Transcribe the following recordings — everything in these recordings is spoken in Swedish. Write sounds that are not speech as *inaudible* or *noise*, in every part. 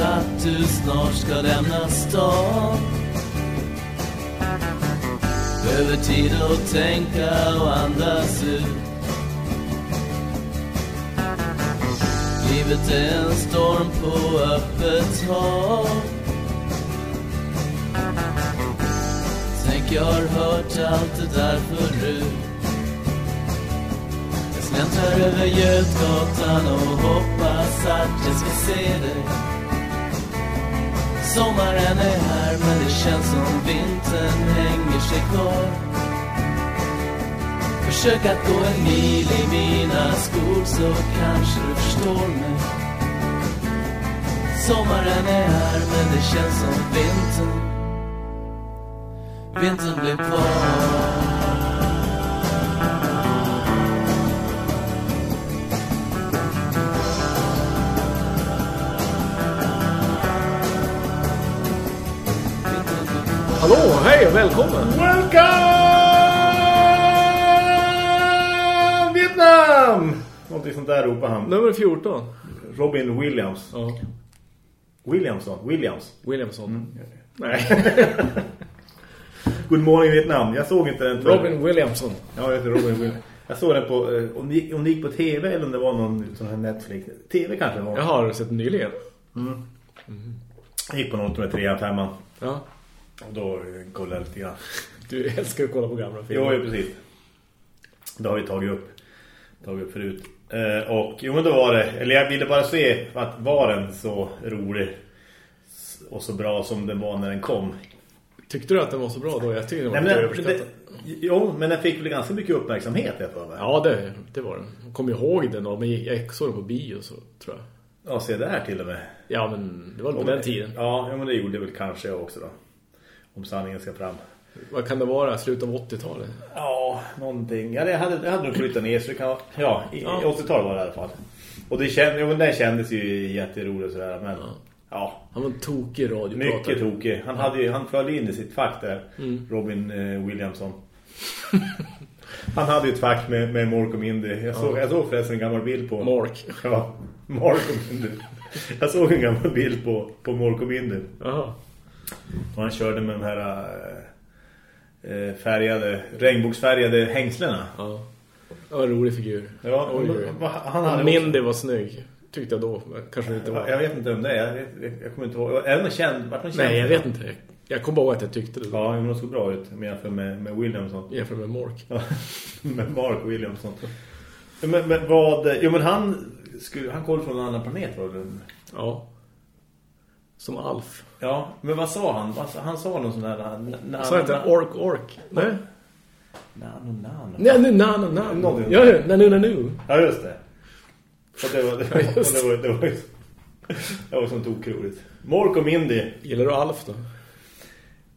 att du snart ska lämna stan. Behöver tid att tänka och andas ut. Livet är en storm på öppet hav. Tänk jag har hört allt det där förut. Jag släntrar över Götgatan och hoppas att jag ska se dig. Sommaren är här men det känns som vintern hänger sig kvar. Försök att gå en mil i mina skor så kanske du förstår mig. Sommaren är här men det känns som vintern. Vintern blir kvar. Hallå, hej och välkommen! Welcome Vietnam! Någonting sånt där ropar han. Nummer 14. Robin Williams. Ja. Williamson. Williams. Williamson. Nej. *laughs* Good morning Vietnam. Jag såg inte den. för- Robin Williamson. Ja, jag heter Robin Williams. Jag såg den på, eh, om det gick, om det gick på tv eller om det var någon sån här Netflix. TV kanske var. Jag har sett nyligen. Jag gick på någon tror jag, trean, femman. Ja. Och då eh, kollade jag lite grann. *laughs* Du älskar att kolla på gamla filmer. Jo, ja, precis. Det har vi tagit upp, tagit upp förut. Eh, och jo, men då var det, eller jag ville bara se att var den så rolig och så bra som den var när den kom. Tyckte du att den var så bra då? Jag tyckte den var Nej, lite men, det, jo, men den fick väl ganska mycket uppmärksamhet jag för mig. Ja, det, det var den. Jag kommer ihåg den då, men jag såg den på bio så tror jag. Ja, se det här till och med. Ja, men det var på den tiden. Ja, ja, men det gjorde väl kanske jag också då. Om sanningen ska fram. Vad kan det vara? Slutet av 80-talet? Ja, någonting. Ja, det hade, det hade nog flyttat ner så det kan Ja, i, Ja. i 80-talet var det i alla fall. Och det, känd, jo, det kändes ju jätteroligt och sådär, men ja. Han var en tokig radiopratare. Mycket tokig. Han, hade ju, han föll in i sitt fack där, Mm. Robin eh, Williamson. *laughs* han hade ju ett fack med, med Mork och Mindy. Jag såg, jag såg förresten en gammal bild på... Mark. Ja, Mork och Mindy. Jag såg en gammal bild på, på Mork och Mindy. Jaha. Och han körde med de här eh, färgade, regnbågsfärgade hängslena. Ja. Det var en rolig figur. Ja, han hade Mindy var snygg. Tyckte jag då. Kanske inte var. Jag vet inte om det är. Jag, jag, kommer inte ihåg. Är någon känd? Vart någon känd? Nej, jag vet inte. Jag kommer ihåg att jag tyckte det. Ja, men de såg bra ut jämfört med, med Williamson. Jämfört med Mork. Ja, med Mark *laughs* Williamson. Men, men vad... Jo, men han... Skulle, han kom från en annan planet, var det? Ja. Som Alf. Ja, men vad sa han? Han sa någon sån där... Sa inte Ork Ork? Nej. Nano, nano. Nej, nu, na, na, na. Någonting. Ja, ja, na, nu, na, nu. Ja, just det. *laughs* Det var... Det var, det var, det var, det var sånt okroligt. Mork och Mindy. Gillar du Alf då?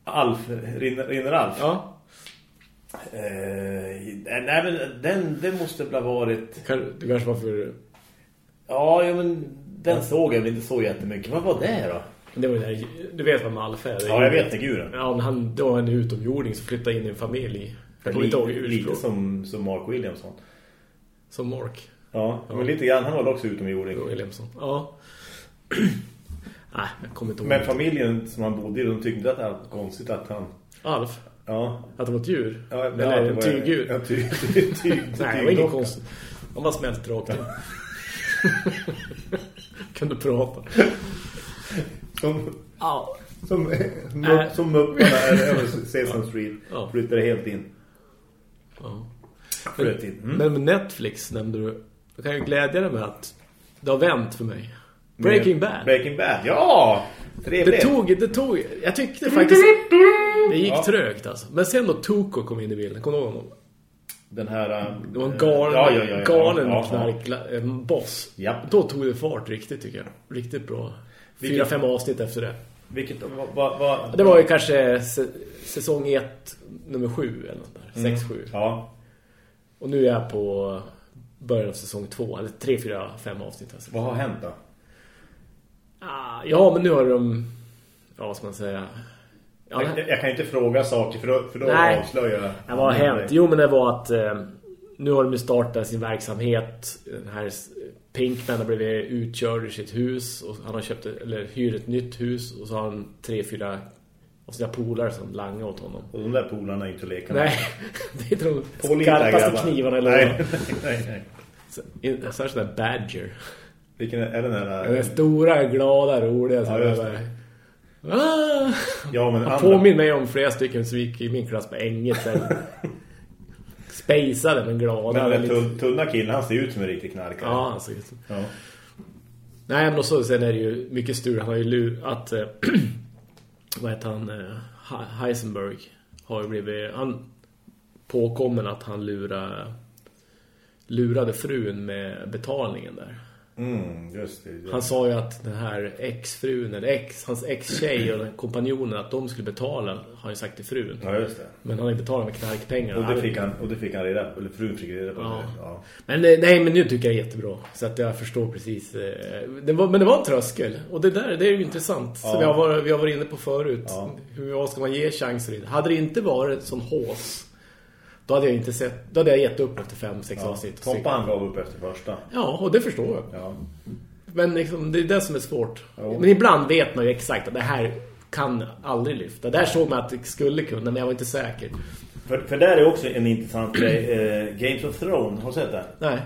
Alf, rinner, rinner Alf. Ja. Eh, nej, men den, den måste väl ha varit... Det kanske var för... Ja, ja, men den såg jag väl inte så jättemycket. Vad var det då? Det var ju där, du vet vad med Alf är? Det Ja, jag vet det, guren. Ja, men han, det var en utomjording som flyttade in i en familj. Jag kommer inte ihåg Lite, som, som Mark Williamson. Som Mark Ja, men lite grann. Han var också utomjording. Williamson. Ja. *clears throat* Nej, jag kommer inte ihåg. Men familjen som han bodde i, de tyckte att det var konstigt att han... Alf? Ja. Att det var ett djur? ja Eller en tygdjur? Ja, ty, ty, ty, *laughs* Nej, det var inget konstigt. Han bara smält rakt. *laughs* Kunde prata. Som, Ja. som, Äh. som, Mupparna över Sesame Street. Ja. Flyttade helt in. ja. Flöt in. Mm. Men med Netflix nämnde du. Jag kan ju glädja dig med att det har vänt för mig. Breaking Bad. Breaking Bad, ja! Trevligt. Det tog, det tog, jag tyckte faktiskt det gick Ja. trögt alltså. Men sen då Tuco kom in i bilden, kommer du ihåg honom? Den här... äh, Det var en galen, ja, ja, ja, ja, galen ja, ja. knark, en boss. Ja. Då tog det fart riktigt tycker jag. Riktigt bra. Fyra, fem avsnitt efter det. Vilket, vad, vad, Det var ju kanske säsong 1, nummer 7 eller något där. Mm. 6-7. Ja, Och nu är jag på början av säsong 2. Eller 3, 4, 5 avsnitt. Alltså. vad har hänt då? Ah, ja, men nu har de... Ja, vad ska man säga? Ja, Jag, jag kan inte fråga saker för då, för då Nej. avslöjar jag. Ja, vad har hänt? Jo, men det var att eh, nu har de startat sin verksamhet, den här Pinkman har blivit utkörd ur sitt hus och han har köpt eller hyrt ett nytt hus och så har han tre, fyra av sina polare som langar åt honom. Och de där polarna är inte att leka med. Nej, *laughs* det är inte de skarpaste grabbar. knivarna eller nej, nej, nej. Särskilt där Badger. Vilken är, är den Den där? där stora, glada, roliga. som Ja. Ah! Ja, men andra- påminner mig om flera stycken som gick i min klass på engelska. *laughs* Spejsade men glada. Men den lite- tun, tunna killen, han ser ut som en riktig knarkare. Ja, han ser ut som- ja. Nej, men så sen är det ju mycket stur. Han har ju att... eh, *clears throat* vad heter han? eh, He- Heisenberg har ju blivit... Han påkommen att han lurade, lurade frun med betalningen där. Mm, just det. Han sa ju att den här exfrun, eller ex, hans ex-tjej och kompanjonen att de skulle betala, har han ju sagt till frun. Ja, just det. Men han har ju betalat med knarkpengar. Och det fick han, och det fick han reda på, eller frun fick reda på. Ja. det. Ja. Men eh, nej, men nu tycker jag det är jättebra. Så att jag förstår precis. eh, Det var, men det var en tröskel. Och det där, det är ju intressant. Ja. Som vi har, varit, vi har varit inne på förut. Ja. Hur ska man ge chanser? Hade det inte varit sån hås, då hade jag inte sett, då hade jag gett upp efter fem, sex Ja. avsnitt. Tompa han gav upp efter första. Ja, och det förstår jag. Ja. Men liksom, det är det som är svårt. Jo. Men ibland vet man ju exakt att det här kan aldrig lyfta. Där såg man att det skulle kunna, men jag var inte säker. För, för där är också en intressant grej. Eh, Games of Thrones, har du sett det? Nej.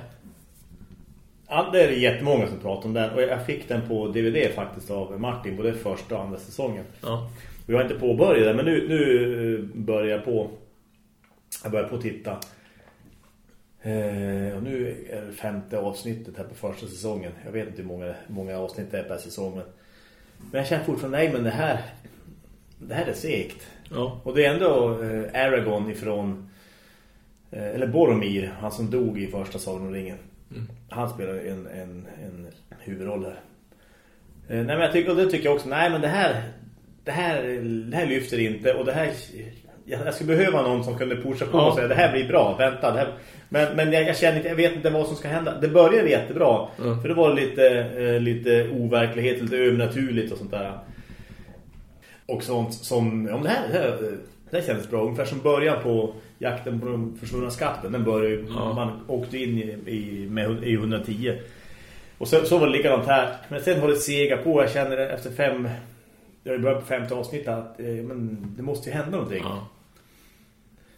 Ja, det är jättemånga som pratar om den. Och jag fick den på DVD faktiskt av Martin, både första och andra säsongen. Ja. Jag har inte påbörjat det, men nu, nu eh, börjar jag på. Jag börjar på att titta. Eh, och nu är det femte avsnittet här på första säsongen. Jag vet inte hur många, många avsnitt det är per säsong. Men, men jag känner fortfarande, nej men det här, det här är segt. Ja. Och det är ändå eh, Aragorn ifrån, eh, eller Boromir, han som dog i första Sagan om ringen. Han spelar en, en, en huvudroll här. Eh, nej men jag tycker, och det tycker jag också, nej men det här, det här, det här lyfter inte. Och det här, jag, skulle behöva någon som kunde pusha på Ja. och säga, det här blir bra, vänta. Här, men men jag, jag känner inte, jag vet inte vad som ska hända. Det började jättebra, Mm. för det var lite, eh, lite overklighet, lite övernaturligt och sånt där. Och sånt som, om det här, det här, det här kändes bra. Ungefär som början på jakten på den försvunna skatten. Den började Ja. man åkte in i, i, med, i 110. Och så, så var det likadant här. Men sen har det sega på. Jag känner det efter fem, jag har börjat på femte avsnitt att eh, men det måste ju hända någonting. ja.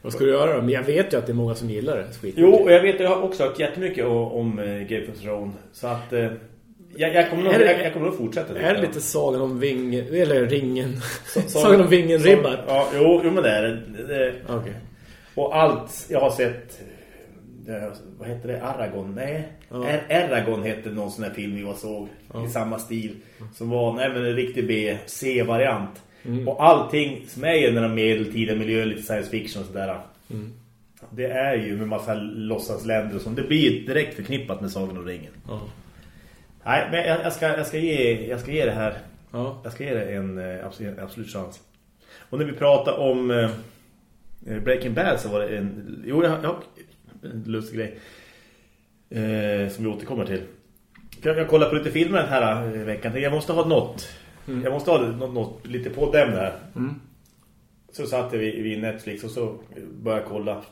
Vad ska du göra då? Men jag vet ju att det är många som gillar det. Skit. Jo, och jag vet jag har också hört jättemycket om, eh, Game of Thrones. Så att eh, jag, jag, kommer nog, Är det- jag, jag kommer nog fortsätta. Är det lite sagan om vingen, eller ringen? Så- så- *laughs* sagan om vingen ribbar? Ja, jo, jo men det är det. det. Okej. Och allt jag har sett eh, vad heter det? Aragon? Nej. Ja. Eragon hette någon sån här film var såg i samma stil som var nej, men en riktig B C-variant. Mm. Och allting som är i den här medeltida miljön, lite science fiction och sådär. Mm. Det är ju med massa låtsasländer och sånt. Det blir direkt förknippat med Sagan och ringen. Ja. Nej, men jag, jag, ska, jag, ska ge, jag ska ge det här Ja. jag ska ge det en eh, absolut, absolut chans. Och när vi pratar om eh, Breaking Bad så var det en... Jo, jag, jag, en lustig grej. Eh, som vi återkommer till. Jag, jag kollar på lite filmer den här eh, veckan. Jag måste ha något. Jag måste ha något, något lite poddämne. Mm. Så satt jag vid, Netflix och så började jag kolla.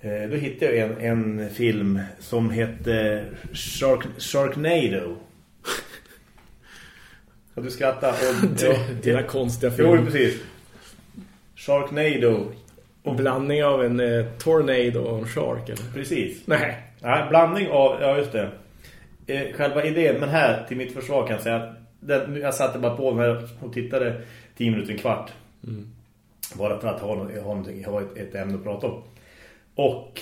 Eh, då hittade jag en, en film som hette Shark, Sharknado. *laughs* Och du skrattar. Och, Det, dina konstiga Jo, filmer. precis. Sharknado. Och blandning av en eh, tornado och en shark, eller? Precis. Nej. Ja, blandning av, ja just det. Eh, själva idén, men här till mitt försvar kan jag säga att den, jag satte bara på här och tittade 10 minuter, en kvart. Bara för att ha, ha, ha ett, ett ämne att prata om. Och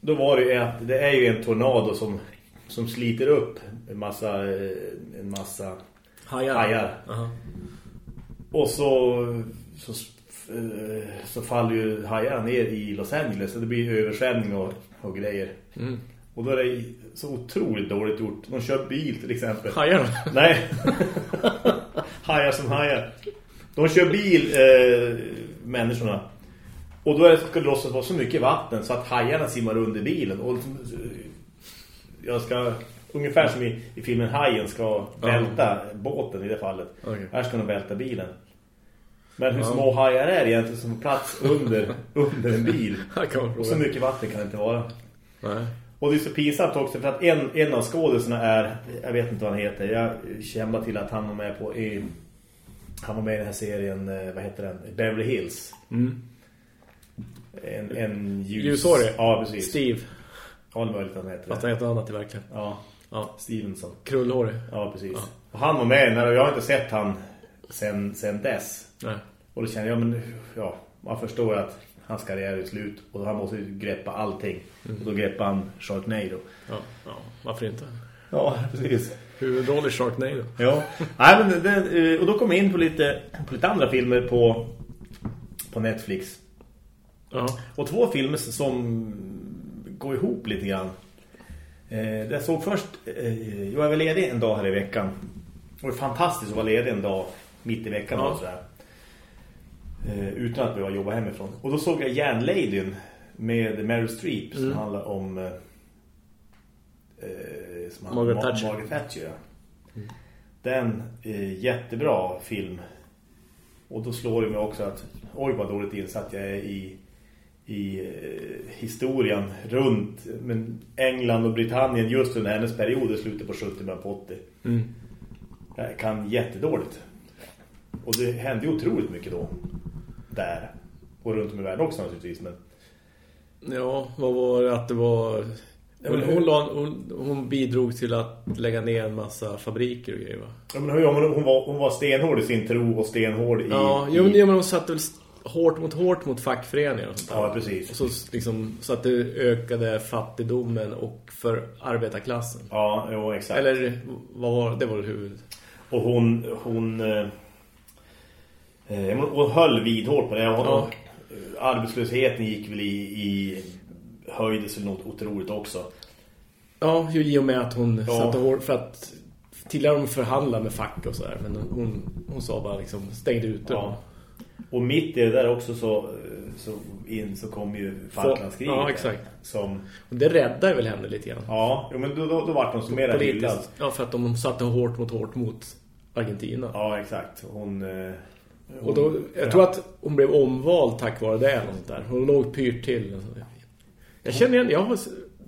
då var det ju att det är ju en tornado som, som sliter upp en massa, eh, en massa Hajar. hajar. Aha. Och så, så, eh, så faller ju hajarna ner i Los Angeles och det blir översvämning och, och grejer. Mm. Och då är det så otroligt dåligt gjort. De kör bil till exempel. Hajar? Nej. hajar som hajar. De kör bil, eh, människorna. Och då är det, ska det låtsas vara så mycket vatten så att hajarna simmar under bilen. Och liksom, eh, jag ska, ungefär som i, i filmen Hajen ska välta båten i det fallet. Okej. Här ska de välta bilen. Men hur små hajar är egentligen som plats under, under en bil. *laughs* Och så mycket vatten kan det inte vara. Nej. Och det är så pinsamt också för att en, en av skådespelarna är, jag vet inte vad han heter, jag känner till att han var med på i, han var med i den här serien, eh, vad heter den? Beverly Hills. Mm. En, en ljus... Ljushårig? Ja, precis. Steve. Ja, det möjligt att han heter Fast han heter annat i verkligen. Ja, Ja. Stevenson. Krullhårig. Ja, precis. Ja. Och han var med när jag har inte sett han sen, sen dess. Nej. Och då känner jag, men ja, man förstår att hans karriär är slut och han måste ju greppa allting. Och då greppar han Sharknado. Ja, ja, varför inte? Ja, precis. Huvudroll i Sharknado. Ja, Nej, men det, eh, och då kom jag in på lite, på lite andra filmer på, på Netflix. Ja. Och två filmer som går ihop lite grann. Eh, jag såg först, eh, jag var ledig en dag här i veckan. Och det var fantastiskt att vara ledig en dag mitt i veckan Ja. och sådär. Eh, utan att behöva jobba hemifrån. Och då såg jag Järnladyn med Meryl Streep som Mm. handlar om... Eh, eh, som Margaret Ma- Thatcher. Margaret Thatcher ja. Den eh, jättebra film. Och då slår det mig också att oj vad dåligt insatt jag är i, i eh, historien runt men England och Britannien just under hennes period i slutet på 70 och 80. Mm. Jag kan jättedåligt. Och det hände ju otroligt mycket då. Där. Och runt om i världen också naturligtvis. Men Ja, vad var det att det var... Hon, hon, hon, hon bidrog till att lägga ner en massa fabriker och grejer va? Ja, men men hon, var, hon var stenhård i sin tro och stenhård i... Ja, jo, men, hon satte väl hårt mot hårt mot fackföreningar och sånt där. Ja, precis. Och så, liksom, så att det ökade fattigdomen och för arbetarklassen. Ja, jo, exakt. Eller vad var det? var väl huvud... Och hon... hon eh, eh, hon höll vidhårt på det. Hon, Ja. eh, Arbetslösheten gick väl i, i höjdes eller något otroligt också. Ja, ju i och med att hon Ja. satte hårt för att tidigare de förhandlade med fack och sådär. Men hon, hon sa bara liksom stängde ut dem. Ja. Och mitt i det där också så, så, in, så kom ju Falklandskriget. Ja, exakt. Som, Och det räddade väl henne lite grann. ja, men då, då, då var hon så mera hyllad. Ja, för att de satte hårt mot hårt mot Argentina. Ja, exakt. Hon... eh, Och då, jag tror att hon blev omvald tack vare det eller något där. Hon låg pyrt till. Jag känner igen, jag har...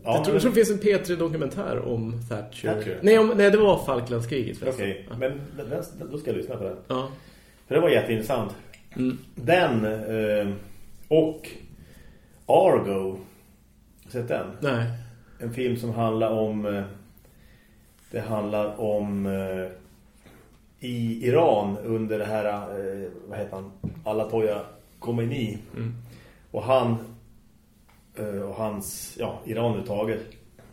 Ja, jag tror men- det finns en P3-dokumentär om Thatcher. Thatcher? Nej, om, nej, det var Falklandskriget. Okej, Ja. men den, då ska jag lyssna på den. Ja. För det var jätteintressant. Mm. Den eh, och Argo. Har sett den? Nej. En film som handlar om eh, det handlar om eh, i Iran under det här eh, vad heter han? Alatoya Khomeini. Mm. Och han eh, och hans ja, Iran överhuvudtaget.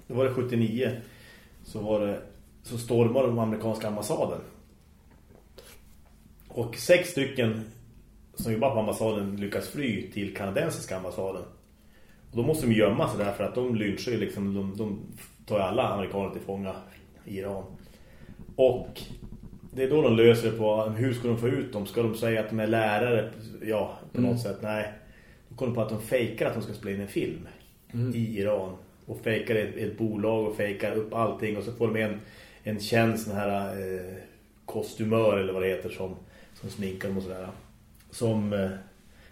Det var det 79 så var det så stormade de amerikanska ambassaden. Och sex stycken som jobbar på ambassaden lyckas fly till kanadensiska ambassaden. Och då måste de gömma sig där för att de lynchar ju liksom, de, de tar alla amerikaner till fånga i Iran. Och det är då de löser det på hur ska de få ut dem? Ska de säga att de är lärare? Ja, på Mm. något sätt. Nej. De kommer på att de fejkar att de ska spela in en film Mm. i Iran. Och fejkar ett, ett bolag och fejkar upp allting. Och så får de en, en känd sån här eh, kostymör eller vad det heter som, som sminkar dem och sådär. Som, eh,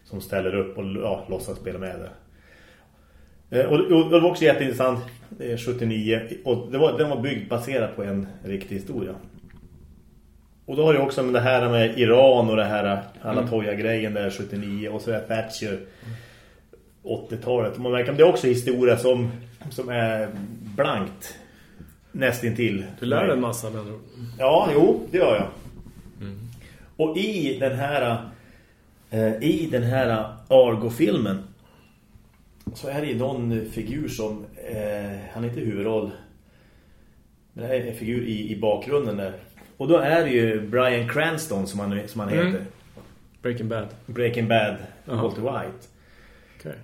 som ställer upp och ja, låtsas spela med det. Eh, Och, och det var också jätteintressant, det är 79, och det var, den var byggd baserad på en riktig historia. Och då har det också med det här med Iran och det här Alatoya-grejen där 79 och så är Thatcher 80-talet. Man märker att det är också historia som, som är blankt nästintill. Du lär dig en massa med andra. Ja, jo, det gör jag. Och i den här eh, i den här Argo-filmen så är det ju någon figur som eh, han är inte huvudroll men det är en figur i, i bakgrunden där. Och då är det ju Brian Cranston som han, som han Mm. heter. Breaking Bad. Breaking Bad, Jaha. Walter White. Okej.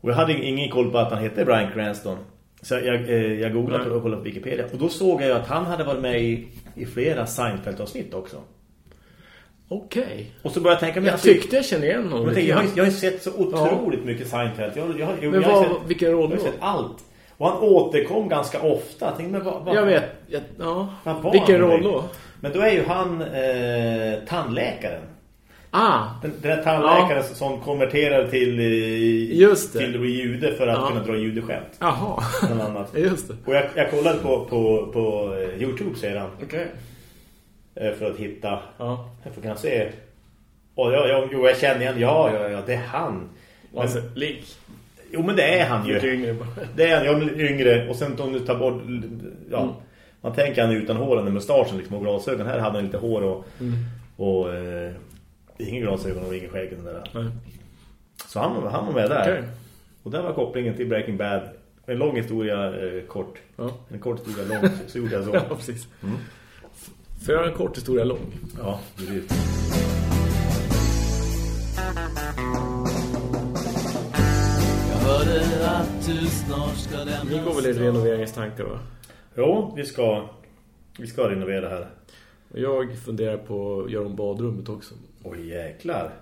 Och jag hade ingen koll på att han hette Brian Cranston. Så jag, eh, jag googlade Nej. och kollade på Wikipedia. Och då såg jag ju att han hade varit med i, i flera Seinfeld-avsnitt också. Okej. Och så började jag tänka... men Jag tyckte jag kände igen honom. Jag, jag, jag har sett så otroligt mycket Seinfeld. Jag, jag, jag, Men jag, har vad, sett, vilken roll jag har då? sett allt. Och han återkom ganska ofta. Jag tänkte, men vad, vad, Jag vet. Jag, ja. Vilken roll då? Men då är ju han eh, tandläkaren. Ah, Den, den här tandläkaren som konverterar till, eh, Just det. till att bli jude för att Ja. kunna dra judeskämt. jaha. Annat. *laughs* Just det. Och jag, jag kollade på, på, på eh, Youtube sedan Okej. eh, för att hitta, Ja. jag får kunna se. Och jag, jag, jo, jag känner igen, ja, ja, ja, det är han. Men, Alltså, lik. Jo, men det är han ju. Yngre. Det är han, jag är yngre och sen om du tar bort ja, Mm. man tänker han är utan hår med mustaschen liksom, och glasögon. Här hade han lite hår och, Mm. och eh, ingen glasögon och ingen skägg. Där. Nej. Så han, var- han var med där. Okej. Och där var kopplingen till Breaking Bad. En lång historia eh, kort. Ja. En kort historia lång, så, gjorde jag så. *laughs* ja, precis. För jag har en kort historia lång. Ja, det att du snart ska lämna Ni går väl i stan. renoveringstankar va? Jo, vi ska, vi ska renovera här. Och jag funderar på att göra om badrummet också. Oj, jäklar.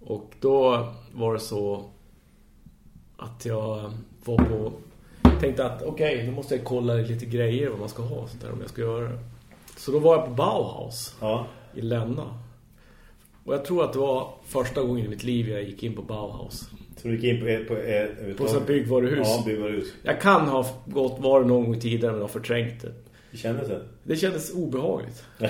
Och då var det så att jag var på... Tänkte att okej, nu måste jag kolla lite grejer vad man ska ha sånt där om jag ska göra det. Så då var jag på Bauhaus Ja, i Länna. Och jag tror att det var första gången i mitt liv jag gick in på Bauhaus. Så du gick in på... På, på, På så här byggvaruhus. Ja, byggvaruhus. Jag kan ha gått var någon gång tidigare men jag har förträngt det. Hur kändes det? Det kändes obehagligt. *laughs*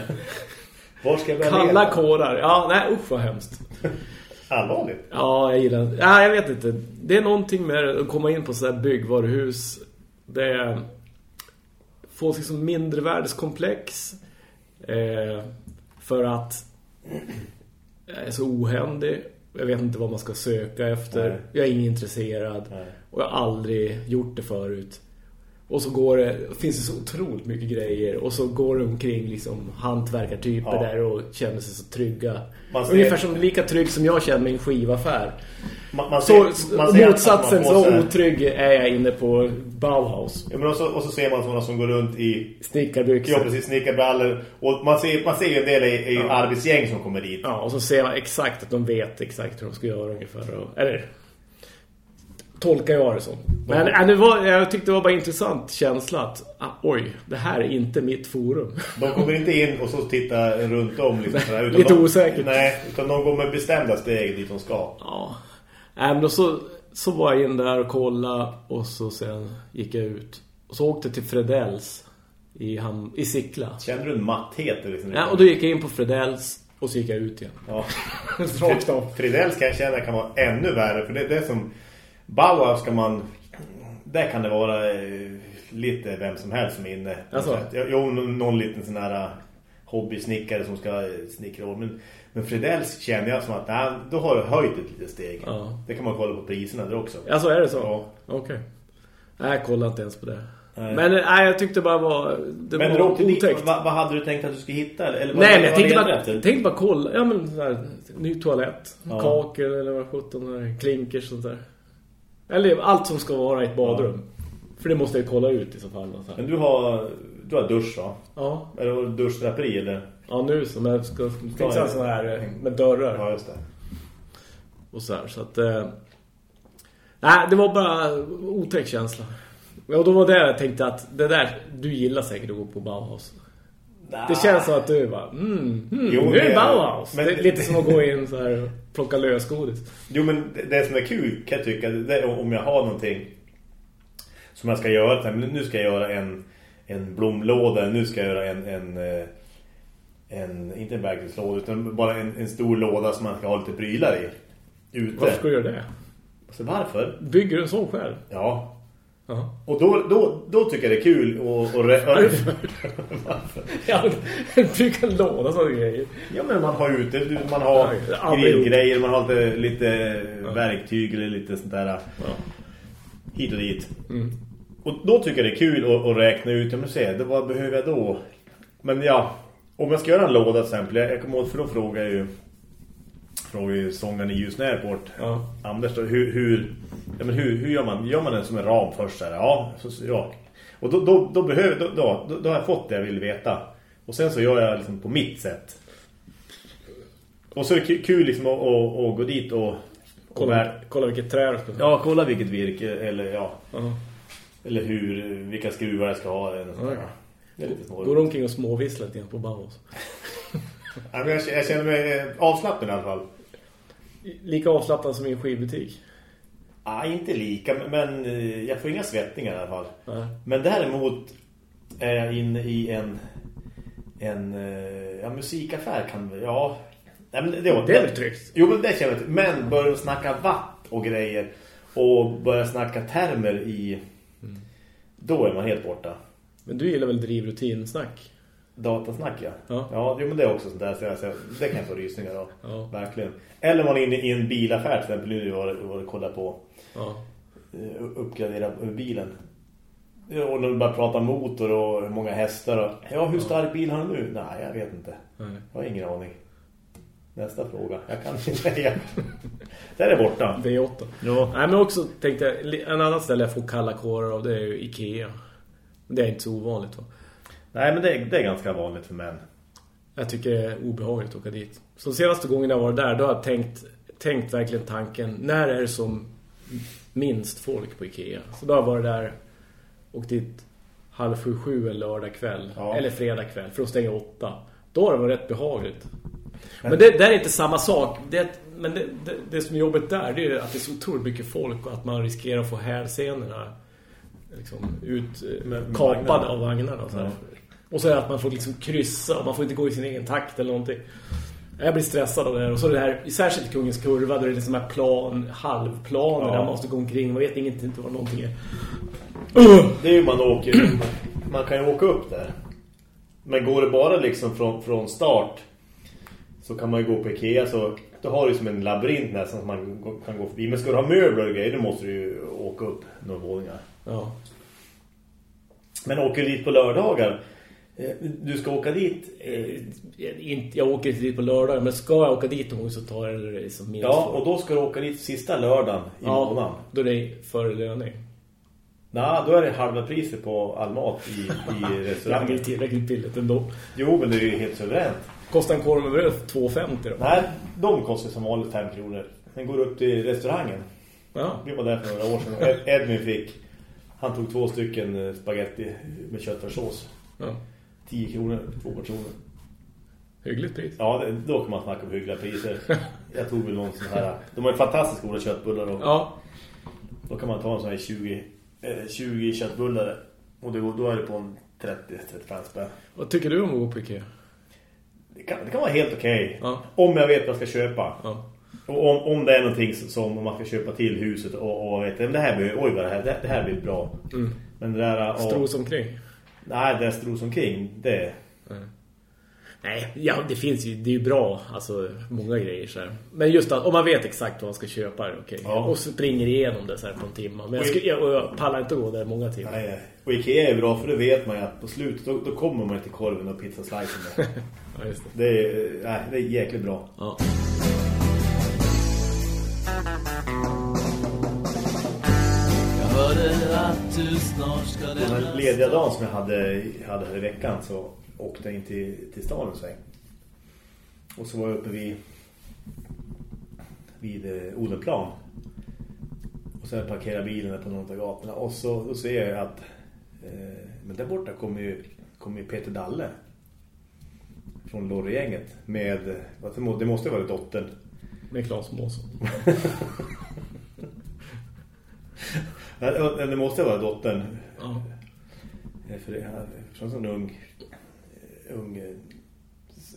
Var ska jag börja Kalla leta? kårar. Ja, nej, usch vad hemskt. *laughs* Allvarligt? Ja, jag gillar det. Ja, jag vet inte. Det är någonting med att komma in på så här byggvaruhus. Det är... Få liksom mindre värdeskomplex. Eh, för att jag är så ohändig. Jag vet inte vad man ska söka efter. Nej. Jag är ingen intresserad. Nej. Och jag har aldrig gjort det förut. Och så går det, finns det så otroligt mycket grejer. Och så går det omkring liksom hantverkartyper Ja. där och känner sig så trygga. Man ser- Ungefär som lika trygg som jag känner i en skivaffär. Man, man Så, ser, man och ser motsatsen man så otrygg är jag inne på Bauhaus. Ja, men och, så, och så ser man sådana som går runt i Snickarbyxor. ja, precis, snickarbrallor. Och man ser, man ser ju en del i, i Ja. arbetsgäng som kommer dit. Ja, och så ser man exakt att de vet exakt hur de ska göra ungefär. Och, eller tolkar jag det som. Men äh, det var, jag tyckte det var bara intressant känsla att ah, oj, det här är inte mitt forum. De kommer inte in och så titta runt om. Liksom, sådär, utan Lite de, osäkert. Nej, utan de går med bestämda steg dit de ska. Ja. Nej, men så, så var jag in där och kolla och så sen gick jag ut. Och så åkte jag till Fredells i, ham, i Sickla. Känner du en matthet? Liksom, Ja, och då gick jag in på Fredells och så gick jag ut igen. Ja. *laughs* Fridells kan jag känna kan vara ännu värre. För det, det är som... Bauhaus ska man... Där kan det vara eh, lite vem som helst som är inne. Alltså? Jo, någon, liten sån här eh, hobbysnickare som ska eh, snickra om. Men, men Fridells känner jag som att nej, då har du höjt ett litet steg. Ja. Det kan man kolla på priserna där också. Alltså är det så? Ja. Okej. Nej, jag kollade inte ens på det. Nej. Men nej, jag tyckte bara var det Men var otäckt. vad, vad hade du tänkt att du skulle hitta? Eller, eller vad- Nej, men jag tänkte bara, tänkte bara kolla. Ja, men så här, ny toalett, Ja. kakel eller vad sjutton klinkers sånt där. Eller allt som ska vara i ett badrum. För det måste jag kolla ut i så fall. Så här. Men du har, du har dusch va? Ja, Eller har du duschdraperi eller? ja, nu som jag ska... Ja, en sån här eh, med dörrar. Ja, just det. Och så här, så att... Eh, nej, det var bara otäck känsla. Och då var det jag tänkte att det där, du gillar säkert att gå på Bauhaus. Det känns som att du bara, mm, mm Jo, nu är Bauhaus. men- det är lite som att gå in så här plocka lösgodis. Jo, men det, som är kul kan jag tycka, det är om jag har någonting som jag ska göra. men Nu ska jag göra en, en blomlåda, nu ska jag göra en, en, eh, en inte en verktygslåda utan bara en, en stor låda som man ska ha lite prylar i. Ute. Varför ska du göra det? Så varför? Bygger du en sån själv? Ja. Ja. Och då, då, då tycker jag det är kul att... att re- Ja, bygga en låda sådana grejer. Ja, men man har ute, man har grillgrejer, man har lite, lite verktyg eller lite sånt där Ja. hit och dit. Mm. Och då tycker jag det är kul att, räkna ut, ja men se, det, vad behöver jag då? Men ja, om jag ska göra en låda till exempel, jag, jag kommer ihåg för då frågar jag ju frågar ju sångaren i Houston Airport Ja. Anders då, hur, hur, ja, men hur, hur gör man? Gör man den som en ram först? Så här? Ja, så, ja. Och då, då, då, behöver, då, då, då, har jag fått det jag vill veta. Och sen så gör jag liksom på mitt sätt. Och så är det ku- kul liksom att, att, att gå dit och, och Kolla, vär- kolla vilket trä du ska. Ja, kolla vilket virke eller ja, eller hur vilka skruvar jag ska ha eller något Går omkring och småvisslar lite på Bauhaus? jag känner mig eh, avslappnad i alla fall. Lika avslappnad som i en skivbutik. Ja, inte lika, men eh, jag får inga svettningar i alla fall. Nej. Men däremot är jag inne i en en eh, ja, musikaffär kan ja. Nej, men det, det, Det är väl tryggt? Jo, men det känner jag. Men börjar de snacka watt och grejer och börjar snacka termer i då är man helt borta. Men du gillar väl drivrutinsnack? Datasnack, ja. Ja. Ja, jo, men det är också sånt där. Så jag, så det kan jag få rysningar av. Ja. Verkligen. Eller man är inne i en bilaffär till exempel. Nu var det, var det kolla på Ja. eh, uppgradera bilen. Och när du bara pratar motor och hur många hästar. Och, ja, hur stark bil har du nu? Nej, jag vet inte. Nej. Jag har ingen aning. Nästa fråga. Jag kan inte säga. Där är borta. V8. Ja. Nej, men också tänkte jag, en annan ställe jag får kalla kårar av det är ju Ikea. Det är inte så ovanligt va? Nej, men det, det är ganska vanligt för män. Jag tycker det är obehagligt att åka dit. Så senaste gången jag var där, då har jag tänkt, tänkt verkligen tanken, när är det som minst folk på Ikea? Så då har jag varit där och dit halv sju, sju en lördag kväll. Ja. Eller fredag kväll, för att stänga åtta. Då har det varit rätt behagligt. Men det, det är inte samma sak. Det, men det, det, det som är jobbigt där, det är att det är så otroligt mycket folk och att man riskerar att få hälsenorna liksom, ut Med- med kapade av vagnarna. Och så, här. Ja. Och så är det att man får liksom kryssa och man får inte gå i sin egen takt eller någonting. Jag blir stressad av det här. Och så det här, särskilt Kungens kurva, där det är liksom här plan, halvplaner Ja. där man måste gå omkring. Man vet inte vad någonting är. *clears throat* Det är ju man åker. Man kan ju åka upp där. Men går det bara liksom från, från start så kan man ju gå på Ikea så då har du som en labyrint nästan som man kan gå förbi. Men ska du ha möbler och grejer då måste du ju åka upp några våningar. Ja. Men åker du dit på lördagar du ska åka dit Eh, inte, jag åker inte dit på lördag, men ska jag åka dit någon gång så tar jag det som minst. Ja, och då ska du åka dit sista lördagen i månaden. ja, då är det förelöning. Nej, då är det halva priset på all mat i, i *laughs* Det är restaurangen. tillräckligt billigt ändå. Jo, men det är ju helt suveränt. Kostar en korv med bröd 2,50 då? Nej, de kostar som vanligt 5 kronor. Den går upp till restaurangen. Ja. Vi var där för några år sedan. Ed- Edvin fick, han tog två stycken eh, spaghetti med köttfärssås. ja. 10 kronor, två portioner. Hyggligt pris. Ja, då kan man snacka om hyggliga priser. Jag tog väl någon sån här, de har ju fantastiskt goda köttbullar och Ja. då kan man ta en sån här 20, eh, 20 köttbullar och det, då är det på en 30-35 spänn. Vad tycker du om att gå på Ikea? Det kan, det kan vara helt okej. Ja. Om jag vet vad jag ska köpa. Ja. Och om, om det är någonting som man ska köpa till huset och, och vet, det här blir, oj vad det här, det, det här blir bra. Mm. Men det där... Och, Stros omkring? Nej, det är stros omkring, det Nej, ja, det finns ju, det är ju bra, alltså många grejer så här. Men just att, om man vet exakt vad man ska köpa, okej. Ja. Och springer igenom det så här på en timme. Men jag, skulle, jag, jag pallar inte gå där många timmar. nej, Och Ikea är bra för det vet man ju att på slutet då, då kommer man till korven och pizzaslicen. *laughs* Ja, just det. det, är, nej, det är jäkligt bra. Ja. Den här lediga dagen som jag hade, hade här i veckan så åkte jag in till, till stan en sväng. Och så var jag uppe vid vid eh, Odenplan. Och sen parkerade bilen där på någon av gatorna. Och så då ser jag att eh, men där borta kommer ju, kommer ju Peter Dalle från Lorry-gänget med, det måste vara dottern. Med Claes Måsson. *laughs* Det måste vara dottern. Ja. Eh, För det är från sån ung, ung eh,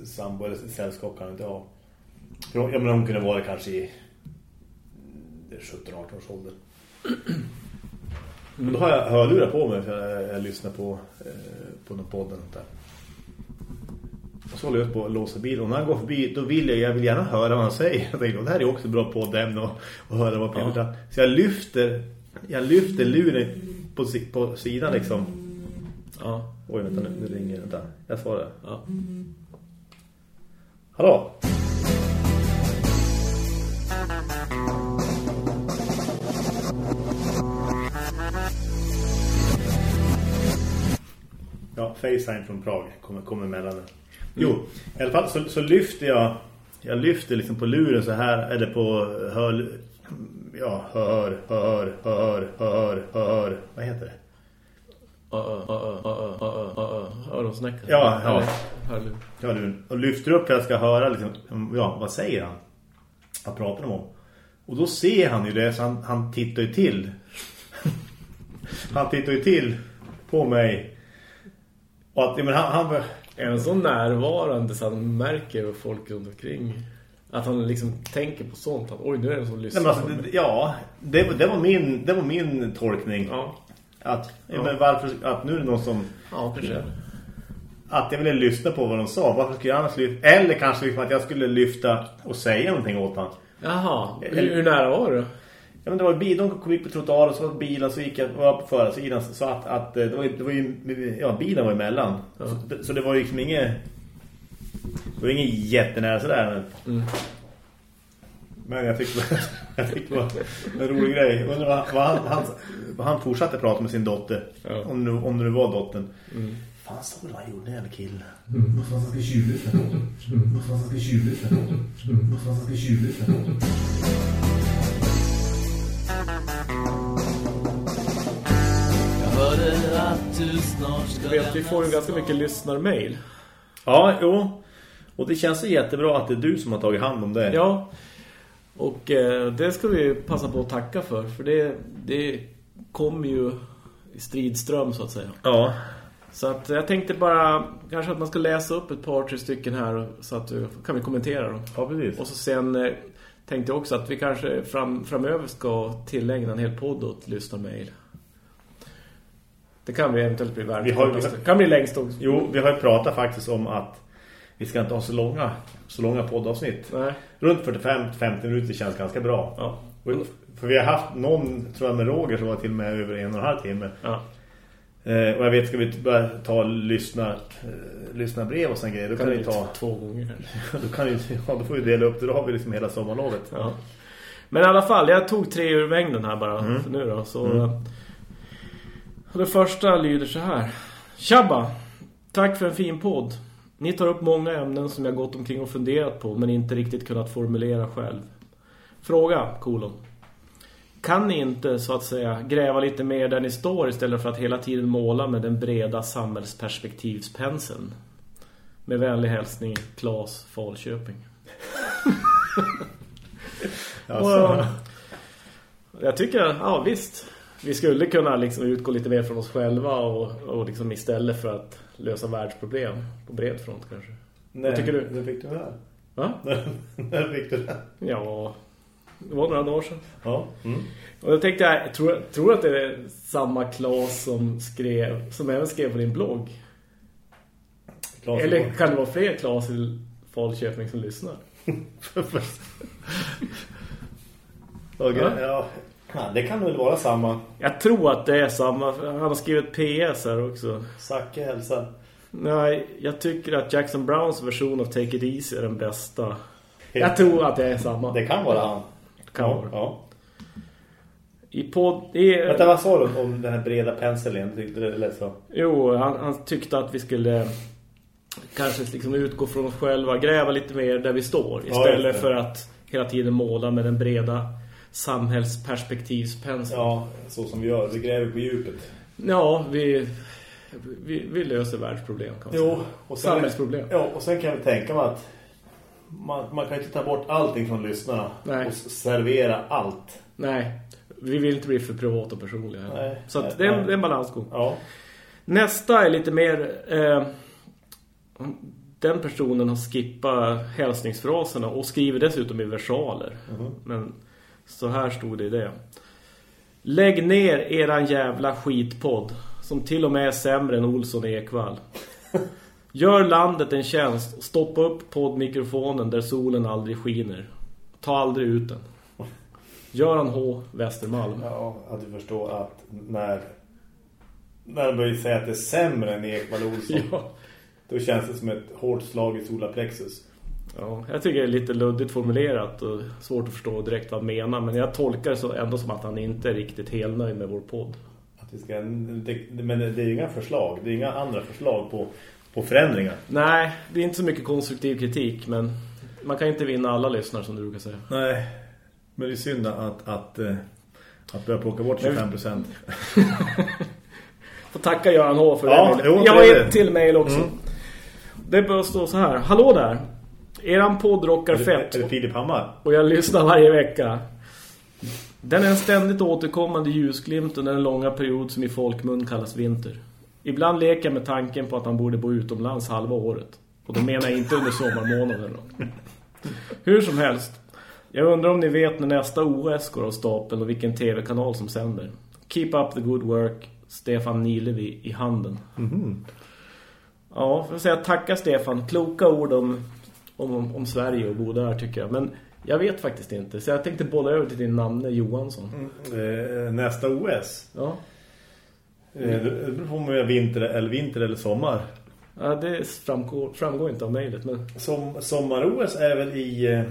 sambo eller sällskap kan inte ha. För hon, jag menar, hon kunde vara kanske i 17-18 års ålder. Men då har jag hörlurar på mig för jag, jag lyssnar på, eh, på någon podden. Där. Och så håller jag på att låsa bilen. Och när han går förbi, då vill jag, jag vill gärna höra vad han säger. Jag tänkte, det här är också bra poddämne och, och höra vad Peter Ja. Så jag lyfter, jag lyfter luren på, på sidan liksom. Ja. Oj, vänta nu, nu ringer vänta. Jag svarar. Ja. Hallå? Ja, FaceTime från Prag kommer, kommer emellan. den. Jo, i alla fall så, så lyfter jag jag lyfter liksom på luren så här eller på hör ja, hör, hör, hör, hör, hör. Vad heter det? Öronsnäckare. Ja, ja. hörluren och lyfter upp för att jag ska höra liksom, ja, vad säger han? Vad pratar de om? Och då ser han ju det så han, han tittar ju till. *laughs* han tittar ju till på mig. Och att, men han, han Är han så närvarande så han märker folk runt omkring? Att han liksom tänker på sånt. Att, Oj, nu är det en som lyssnar. Nej, men alltså, det, ja, det, var- det, var min, det var min tolkning. Ja, Att, ja. men varför, att nu är det någon som... ja kanske. Att jag ville lyssna på vad de sa. Varför skulle jag annars lyfta? Eller kanske liksom att jag skulle lyfta och säga någonting åt honom. Jaha, hur, hur nära var du? Ja, men det var bil, de kom upp på trottoaren så var bilen så gick jag var på förarsidan så att, att eh, det var, ju- det var ju, ja, bilen var emellan. Ja. Så, det- så det var ju liksom inget det var inget jättenära sådär men, Mm. men jag tyckte *laughs* jag tyckte det var en rolig grej. Undrar vad, vad, han, han, vad han fortsatte prata med sin dotter. Ja. Om, nu, om det nu var dottern. Mm. Fan, så vad han gjorde jävla kill. Måste vara ganska tjuvligt med någon. Måste vara ganska tjuvligt med någon. Måste ganska tjuvligt med någon. Jag hörde att du snart ska Du vet, vi får ju ganska mycket lyssnarmail. Ja, jo. Och det känns så jättebra att det är du som har tagit hand om det. Ja, och eh, det ska vi passa på att tacka för. För det, det kommer ju i stridström så att säga. Ja. Så att jag tänkte bara kanske att man ska läsa upp ett par, tre stycken här så att du kan vi kommentera dem. Ja, precis. Och så sen eh, tänkte jag också att vi kanske fram, framöver ska tillägna en hel podd åt lyssnarmail. Det kan vi eventuellt bli värt. Vi har- Det kan bli längst också. Jo, vi har ju pratat faktiskt om att vi ska inte ha så långa, så långa poddavsnitt. Nej. Runt 45-50 minuter känns ganska bra. Ja. För vi har haft någon, tror jag med Roger, som var till och med över en och en halv timme. Ja. Eh, och jag vet, ska vi börja ta lyssna, eh, lyssna brev och sån grejer, då Kan kan vi ta... två gånger. *laughs* Då, kan vi, ja, då får vi dela upp det, då har vi liksom hela sommarlovet. Ja. Men i alla fall, jag tog tre ur mängden här bara Mm. för nu då. Så, och det första lyder så här. Tjabba! Tack för en fin podd. Ni tar upp många ämnen som jag gått omkring och funderat på men inte riktigt kunnat formulera själv. Fråga, kolon. Kan ni inte, så att säga, gräva lite mer där ni står istället för att hela tiden måla med den breda samhällsperspektivspenseln? Med vänlig hälsning, Claes Falköping. *laughs* Alltså, Och, jag tycker, ja visst. Vi skulle kunna liksom utgå lite mer från oss själva och, och liksom istället för att lösa världsproblem på bred front kanske. nej, tycker du? När fick du det här? Va? *laughs* När fick du det? Ja, det var några dagar sedan. Ja. Mm. Och jag tänkte, jag tror, tror att det är samma Claes som skrev, som även skrev på din blogg. Claes Eller kan det vara fler Claes i Falköping som lyssnar? *laughs* Okej, Ja. ja. Ja. Det kan väl vara samma. Jag tror att det är samma. Han har skrivit PS här också. Zacke hälsa. Nej, jag tycker att Jackson Browns version av Take It Easy är den bästa. Jag tror att det är samma. Det kan vara han. Kan ja, vara. ja. I podd... I, Vänta, vad sa du om den här breda penseln? Tyckte du så? Jo, han, han tyckte att vi skulle kanske liksom utgå från oss själva, gräva lite mer där vi står. Ja, Istället det. för att hela tiden måla med den breda samhällsperspektivspenseln. Ja, så som vi gör. Vi gräver på djupet. Ja, vi, vi, vi löser världsproblem kan man Jo, säga. och sen, Samhällsproblem. Ja, och sen kan vi tänka mig att man, man kan inte ta bort allting från lyssnarna Nej. och servera allt. Nej, vi vill inte bli för privata och personliga. Nej, Så nej, det, är en, det är en balansgång. Ja. Nästa är lite mer... Eh, den personen har skippat hälsningsfraserna och skriver dessutom i versaler. Men så här stod det i det. Lägg ner eran jävla skitpodd som till och med är sämre än Olsson Ekvall. Gör landet en tjänst och stoppa upp poddmikrofonen där solen aldrig skiner. Ta aldrig ut den. Göran H. Västermalm. Ja, att du förstår att när när de börjar säga att det är sämre än Ekvall Olsson Ja. då känns det som ett hårt slag i solarplexus. Ja, jag tycker det är lite luddigt formulerat och svårt att förstå direkt vad han menar. Men jag tolkar det så ändå som att han inte är riktigt helnöjd med vår podd. Att vi ska, det, men det är inga förslag. Det är inga andra förslag på, på förändringar. Nej, det är inte så mycket konstruktiv kritik, men man kan inte vinna alla lyssnare som du brukar säga. Nej, men det är synd att, att, eh, att börja plocka bort 25%. *laughs* Får tacka Göran H för Ja, det. jo, Jag har ett till mejl också. Mm. Det bör stå så här. Hallå där! Eran podd rockar Är det, fett. är det Filip Hammar? Och jag lyssnar varje vecka. Den är en ständigt återkommande ljusglimt under en långa period som i folkmun kallas vinter. Ibland leker jag med tanken på att han borde bo utomlands halva året. Och då menar jag inte under sommarmånaden. då. Hur som helst. Jag undrar om ni vet när nästa OS går av stapeln och vilken tv-kanal som sänder. Keep up the good work. Stefan Nilevi i handen. Ja, får säga tacka Stefan. Kloka ord om, om, om Sverige och bo där tycker jag. Men jag vet faktiskt inte. Så jag tänkte bolla över till din namn Johansson. Eh, nästa OS. Ja. Eh, det beror på om är vinter eller, vinter eller sommar. ja, det framgår, framgår inte av mejlet. Men Som, Sommar-OS är väl i... eh,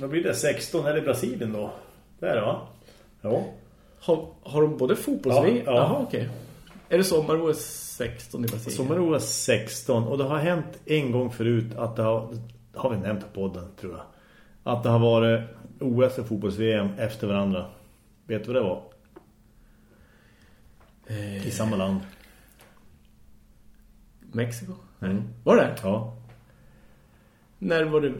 Vad blir det? 16? Är det Brasilien då? Det är det va? Ja. har, har de både fotbolls-VM? Ja, ja. Jaha, okej. Är det sommar-OS 16 i Brasilien? Sommar-OS 16. Och det har hänt en gång förut att det har... Det har vi nämnt på podden, tror jag. Att det har varit OS och fotbolls-VM efter varandra. Vet du vad det var? I samma land. Mexiko? Mm. Var det? Ja. När var det?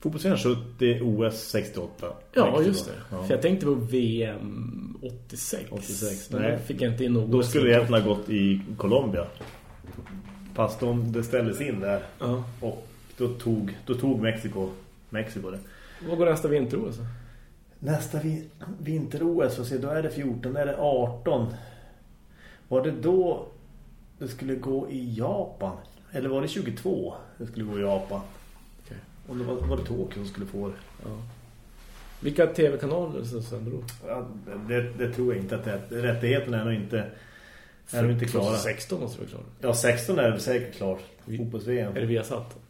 Fotbolls-VM 70, OS 68. Ja, Mexiko. just det. Ja. För jag tänkte på VM 86. 86, Men nej. fick jag inte in något. Då skulle det egentligen ha gått i Colombia. Fast de, det ställdes in där. Ja. Och då tog, då tog Mexiko, Mexiko det. Vad går nästa vinter-OS? då? Nästa vi, vinter-OS, säger, då är det 14, är det 18. Var det då det skulle gå i Japan? Eller var det 22 det skulle gå i Japan? Okej. Och det var, var det Tokyo som skulle få det? Ja. Vilka tv-kanaler så sänder då? Ja, det, det tror jag inte att det är. Rättigheterna är nog inte, är nog inte klara. 16 måste vi klara. Ja, 16 är det säkert klart. Fotbolls-VM. Är det Viasat? Nej,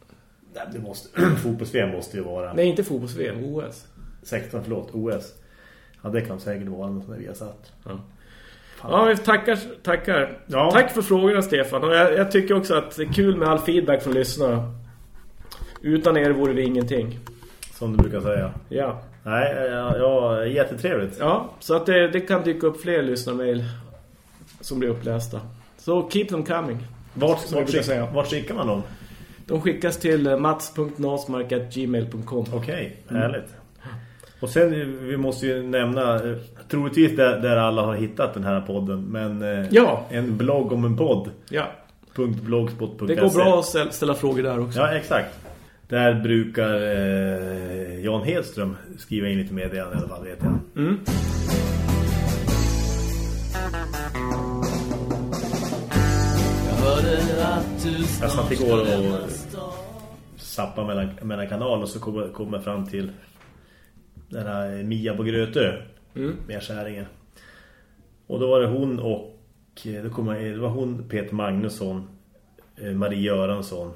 det måste, *clears throat* fotbolls-VM måste ju vara. Nej, inte fotbolls-VM, OS. 16, förlåt, OS. Ja, det kan säkert vara något som vi har satt. Ja. Ja, vi tackar, tackar. Ja. Tack för frågorna Stefan. Och jag, jag tycker också att det är kul med all feedback från lyssnarna. Utan er vore vi ingenting. Som du brukar säga. Ja, Nej, ja, ja jättetrevligt. ja så att det, det kan dyka upp fler lyssnarmail som blir upplästa. Så keep them coming. Vart, vart, skick, vart skickar man dem? De skickas till eh, mats.nasmark.gmail.com Okej, Mm. härligt. Och sen, eh, vi måste ju nämna, eh, troligtvis där, där alla har hittat den här podden, men Ja. en blogg om en podd. Ja, .blogspot.se det går bra att ställa, frågor där också. Ja, exakt. Där brukar eh, Jan Hedström skriva in lite meddelanden i alla fall, vet jag. Mm. Jag satt igår och zappa mellan, mellan kanaler och så kommer kom jag fram till den här Mia på Grötö Mm. med Skäringen. Och då var det hon och då kom jag, det var hon, Peter Magnusson, eh, Marie Göransson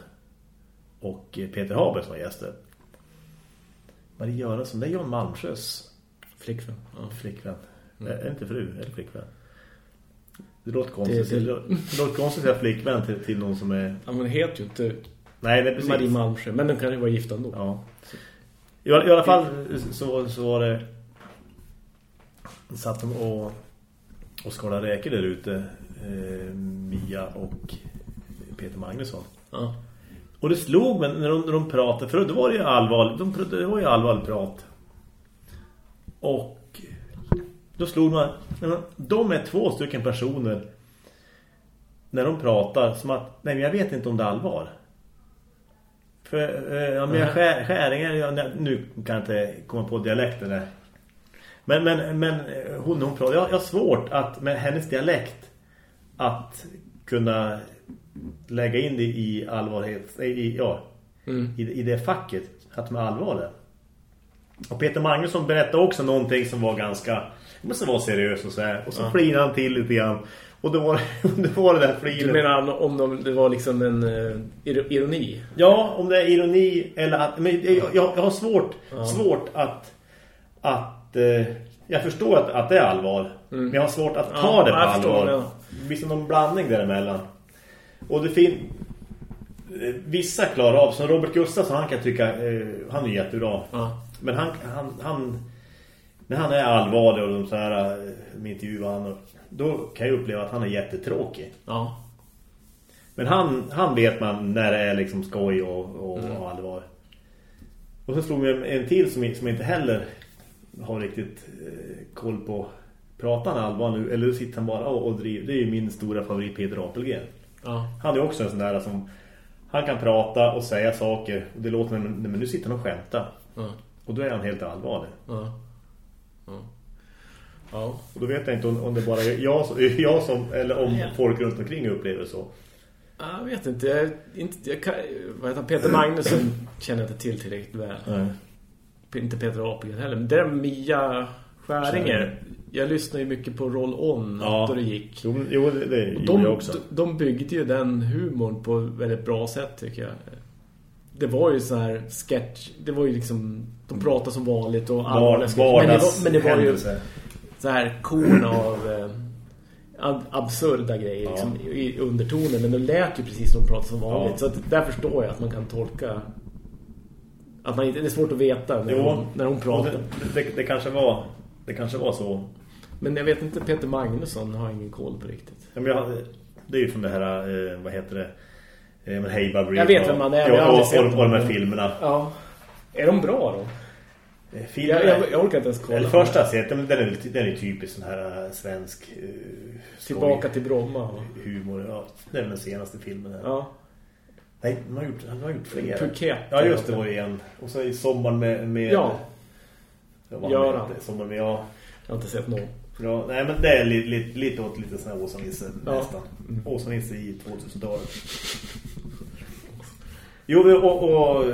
och eh, Peter Haber som var gäster. Marie Göransson, det är John Malmsjös Flickvän. Ja. flickvän. Är det inte fru eller flickvän? Det låter konstigt. Det- Det, det- låter konstigt att säga flickvän till, till någon som är... ja, men det heter ju inte Nej, det är precis. Marie Malmsjö. Men de kan ju vara gifta ändå. Ja. I, I alla fall så, så var det satt de och, och skalade räkor där ute eh, Mia och Peter Magnusson. Ja. Och det slog mig när de, när de pratade för då var det ju allvarligt, de, det var ju allvarligt prat. Och då slog man de är två stycken personer när de pratar som att nej men jag vet inte om det är allvar. För eh, ja, men jag skär, skäringar, ja, nej, nu kan jag inte komma på dialekten där. Men, men, men eh, hon, hon pratar, jag, jag har svårt att med hennes dialekt att kunna lägga in det i allvarlighet, i, ja, Mm. i, i det facket, att de är allvarliga. Och Peter Magnusson berättade också någonting som var ganska, måste vara seriös och så här. Och så Ja. flinade han till lite grann. Och det var *laughs* det, var det där Du flinet. menar om de, det var liksom en ir- ironi? Ja, om det är ironi eller att... Men jag, jag, jag har svårt, Ja. svårt att... att eh, jag förstår att, att det är allvar. Men jag har svårt att ta Ja, det på jag förstår, allvar. ja. Det blir som någon blandning däremellan. Och det finns... Vissa klarar av, som Robert Gustafsson, han kan tycka... Eh, han är jättebra. Ja. Men han, han, han... När han är allvarlig och de så här... eh, Med intervjuar han, och- då kan jag uppleva att han är jättetråkig. Ja. Men han, han vet man när det är liksom skoj och, och, Mm. och allvar. Och så slog vi en till som, som inte heller har riktigt eh, koll på pratar han allvar nu eller sitter han bara och, och driver. Det är ju min stora favorit Peter Apelgren. Ja. Han är också en sån där som han kan prata och säga saker och det låter men, men nu sitter han och skämtar. Ja. Och då är han helt allvarlig. Ja. Ja. Och då vet jag inte om, om det bara är jag, jag som eller om Ja. folk runt omkring upplever så. Jag vet inte. Jag, inte jag kan, vad heter? Peter Magnusson känner jag inte till tillräckligt väl. Nej. Inte Peter Apelgren heller. Men det är Mia Skäringer. Jag lyssnade ju mycket på Roll On Ja. då det gick. Jo, jo det, det gjorde De, jag också. de- de byggde ju den humorn på ett väldigt bra sätt tycker jag. Det var ju så här sketch. Det var ju liksom... De pratade som vanligt och allvarliga sketch. Men det var, men det var ju. Så här korn av eh, ab- absurda grejer liksom, i, undertonen. Men det lät ju precis som de pratade som vanligt. Ja. Så att där förstår jag att man kan tolka... Att man inte, det är svårt att veta när, Jo, hon, när hon pratar. det, det, det, kanske var, det kanske var så. Men jag vet inte, Peter Magnusson har ingen koll på riktigt. Ja, men jag, det är ju från det här, eh, vad heter det? Eh, men Hey Babri. Jag vet vem man är, jag har Ja, aldrig sett och, och de här filmerna. Ja. Är de bra då? Eh, Filmer, Jag, jag, jag orkar inte ens kolla. den första sett, den är, den är typiskt sån här eh, svensk skoj, Tillbaka till Bromma. humor. Ja, det är den senaste filmen här. Ja. Nej, man har gjort, han har gjort flera. Phuket. Ja, just det var ju en. Och så i sommaren med... med Ja. Göran. heter det? Sommar med, ja. Jag har inte sett någon. ja. Nej, men det är lite, lite, lite åt lite sån här Åsa-Nisse Ja. nästan. Åsa-Nisse i 2000-talet. Jo, och, och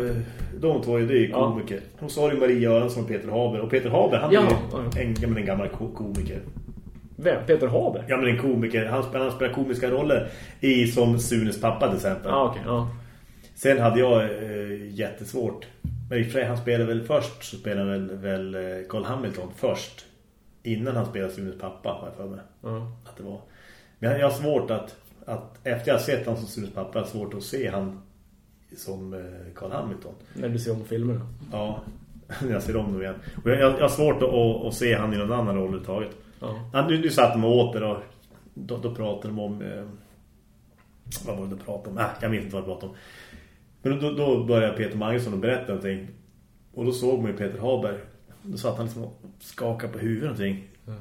de två är ju Ja. komiker. Och så har du Maria Göransson och Peter Haber. Och Peter Haber, han Ja, är ju ja. en, ja, en gammal ko- komiker. Vem? Peter Haber? Ja, men en komiker. Han spelar, han spelar komiska roller i som Sunes pappa till exempel. Ja, okej. Ja. Sen hade jag eh, jättesvårt. Men i sig, han spelade väl först så spelade väl, väl eh, Carl Hamilton först. Innan han spelade Sunes pappa, har jag för mig. Ja. Att det var. Men jag, jag har svårt att, att efter jag har sett han som Sunes pappa, jag har svårt att se han som eh, Carl Hamilton. När du ser om filmerna. Ja, när *laughs* jag ser om dem igen. Och jag, jag, jag har svårt att, att, se han i någon annan roll överhuvudtaget. Ja. Ja, nu, nu satt de åter och då, då pratade de om eh, vad var det de pratade om? Ah, jag vet inte vad de pratade om. Men då, då började Peter Magnusson att berätta någonting. Och då såg man ju Peter Haber. Då satt han liksom och skakade på huvudet någonting. Mm.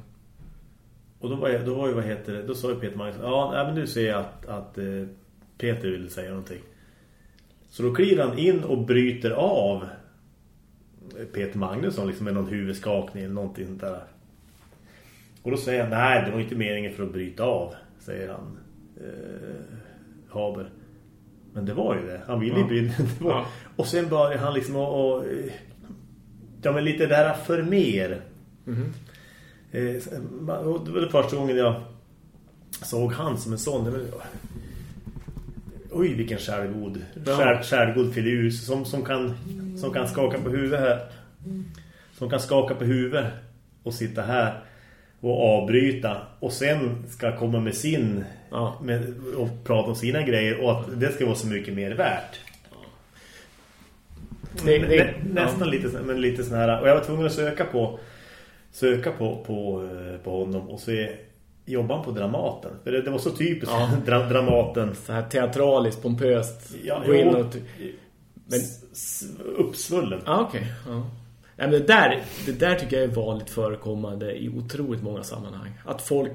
Och då var, jag, då var ju, vad heter det? Då sa ju Peter Magnusson, ja men nu ser jag att, att eh, Peter ville säga någonting. Så då kliver han in och bryter av Peter Magnusson liksom med någon huvudskakning eller någonting sånt där. Och då säger han, nej det var inte meningen för att bryta av, säger han eh, Haber. Men det var ju det. Han ville ju Ja. bryta. *laughs* Ja. Och sen började han liksom och, och eh, ja men lite där för mer. Mhm. Eh, och det var det första gången jag såg han som en sån. Var, oj, vilken självgod. Ja. Själv, självgod filus som, som, kan, som kan skaka på huvudet här. Som kan skaka på huvudet och sitta här och avbryta. Och sen ska komma med sin Ja. med, och prata om sina grejer och att det ska vara så mycket mer värt. Det, det, Nä, nästan lite, men lite sån här. Och jag var tvungen att söka på söka på, på, eh, på honom och se jobbar han på Dramaten. För det, det var så typiskt Ja. *laughs* dra, Dramaten. så här teatraliskt, pompöst. Ja, gå in och... Men, uppsvullen. ja, okej. Ja. Men det, där, det där tycker jag är vanligt förekommande i otroligt många sammanhang. Att folk,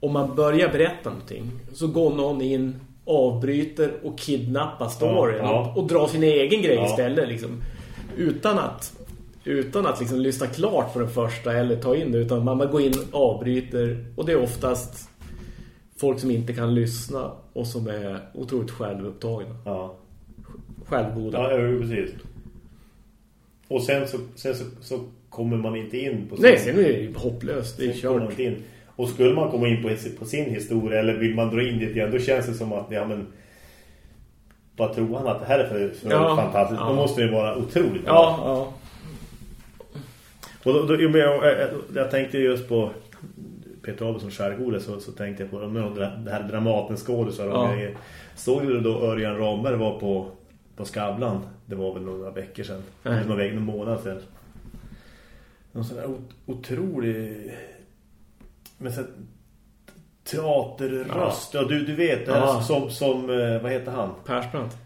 om man börjar berätta någonting, så går någon in, avbryter och kidnappar storyn Ja, ja. Och, och drar sin egen grej istället. Liksom, utan att, utan att liksom lyssna klart på den första eller ta in det. Utan man går in, avbryter och det är oftast folk som inte kan lyssna och som är otroligt självupptagna. Ja, Självgoda. ja precis. Och sen så, sen så, så kommer man inte in på sin, Nej, sen är det hopplöst. Det är kört. in. Och skulle man komma in på, på sin historia eller vill man dra in det igen, då känns det som att ja, men, vad tror han att det här är för, för Ja, fantastiskt? ja. Då måste det vara otroligt. Ja, ja. Och då, då, jo, men jag, jag, jag tänkte just på Peter Abelsson skärgård så, så tänkte jag på de, de, det här Dramatenskådisar Ja. grejer. Såg du då Örjan Ramberg var på, på Skavlan? Det var väl några veckor sedan. Eller några veckor, någon månad sedan. Någon sån där ot- otrolig... Men så, teaterröst. Ja, du, du vet, det här Ja. som, som, eh, vad heter han? Persbrandt.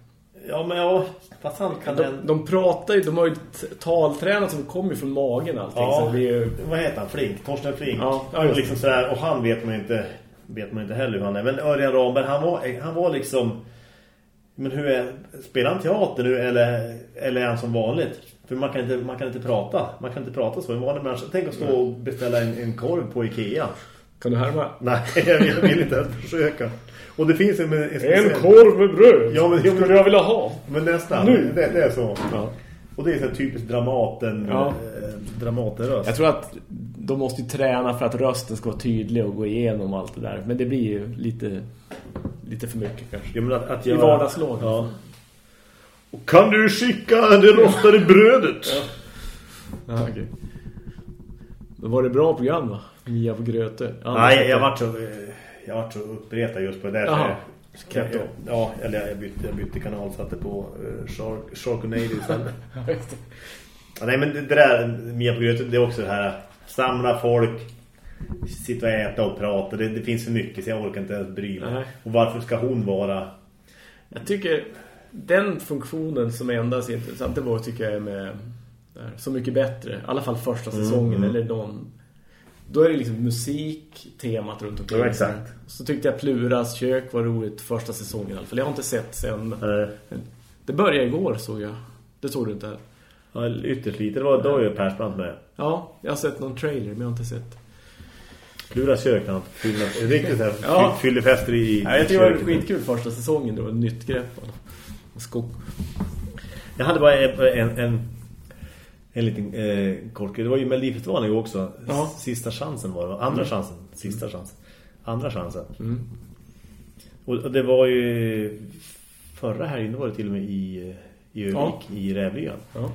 Ja, men ja, fast han kan De, den... de pratar ju, de har ju taltränat som kommer ju från magen allting. Ja, Så det är ju, vad heter han? Flink, Torsten Flink. Ja, ja, just liksom så här, och han vet man inte vet man inte heller hur han är. Men Örjan Ramberg, han var, han var liksom... Men hur är... Spelar han teater nu eller, eller är han som vanligt? För man kan, inte, man kan inte prata. Man kan inte prata så. En vanlig människa. Tänk att stå och beställa en, en korv på Ikea. kan du härma? Nej, *laughs* jag vill, jag vill inte ens försöka. Och det finns en... En, speciell- korv med bröd. Ja, men- skulle jag vilja ha. Men nästan. Nu. Det, det är så. Ja. Och det är så typiskt Dramaten, Ja. eh, Dramatenröst. Jag tror att de måste ju träna för att rösten ska vara tydlig och gå igenom allt det där. Men det blir ju lite, lite för mycket kanske. Ja, men att, att I vardagslag. Ja. Och kan du skicka det rostade brödet? Ja, okej. Då var det bra program va? Mia på Gröte. Ja, Nej, jag var så jag var så uppretad just på det där. så Jaha. jag- ja, eller jag bytte, jag bytte kanal satte på uh, Shark, Sharknado sen. *laughs* Ja, nej, men det, där Mia på Grötet, det är också det här samla folk, sitta och äta och prata. Det, det finns för mycket så jag orkar inte ens bry mig. Nej. Och varför ska hon vara... Jag tycker den funktionen som ändas är intressant det var tycker jag är med där, Så mycket bättre. I alla fall första säsongen mm. eller någon då är det liksom musik temat runt omkring. Ja, exakt. Så tyckte jag Pluras kök var roligt första säsongen i alla fall. Jag har inte sett sen. Eh, Det började igår såg jag. Det såg du inte ja, ytterst lite. Det var, då är ju Persbrandt med. Ja, jag har sett någon trailer men jag har inte sett. Luras kök när han fyller, riktigt här, Ja. fy- fyller fester i Ja, jag tycker det var skitkul första säsongen. Det var ett nytt grepp. Skog. Jag hade bara en, en, en, en liten eh, kort Det var ju Melodifestivalen också. Ja. Sista chansen var det. Andra chansen. Sista chansen. Andra chansen. Mm. Och, det var ju förra helgen var det till och med i, i Övik, Ja. i Rävlyan. Ja.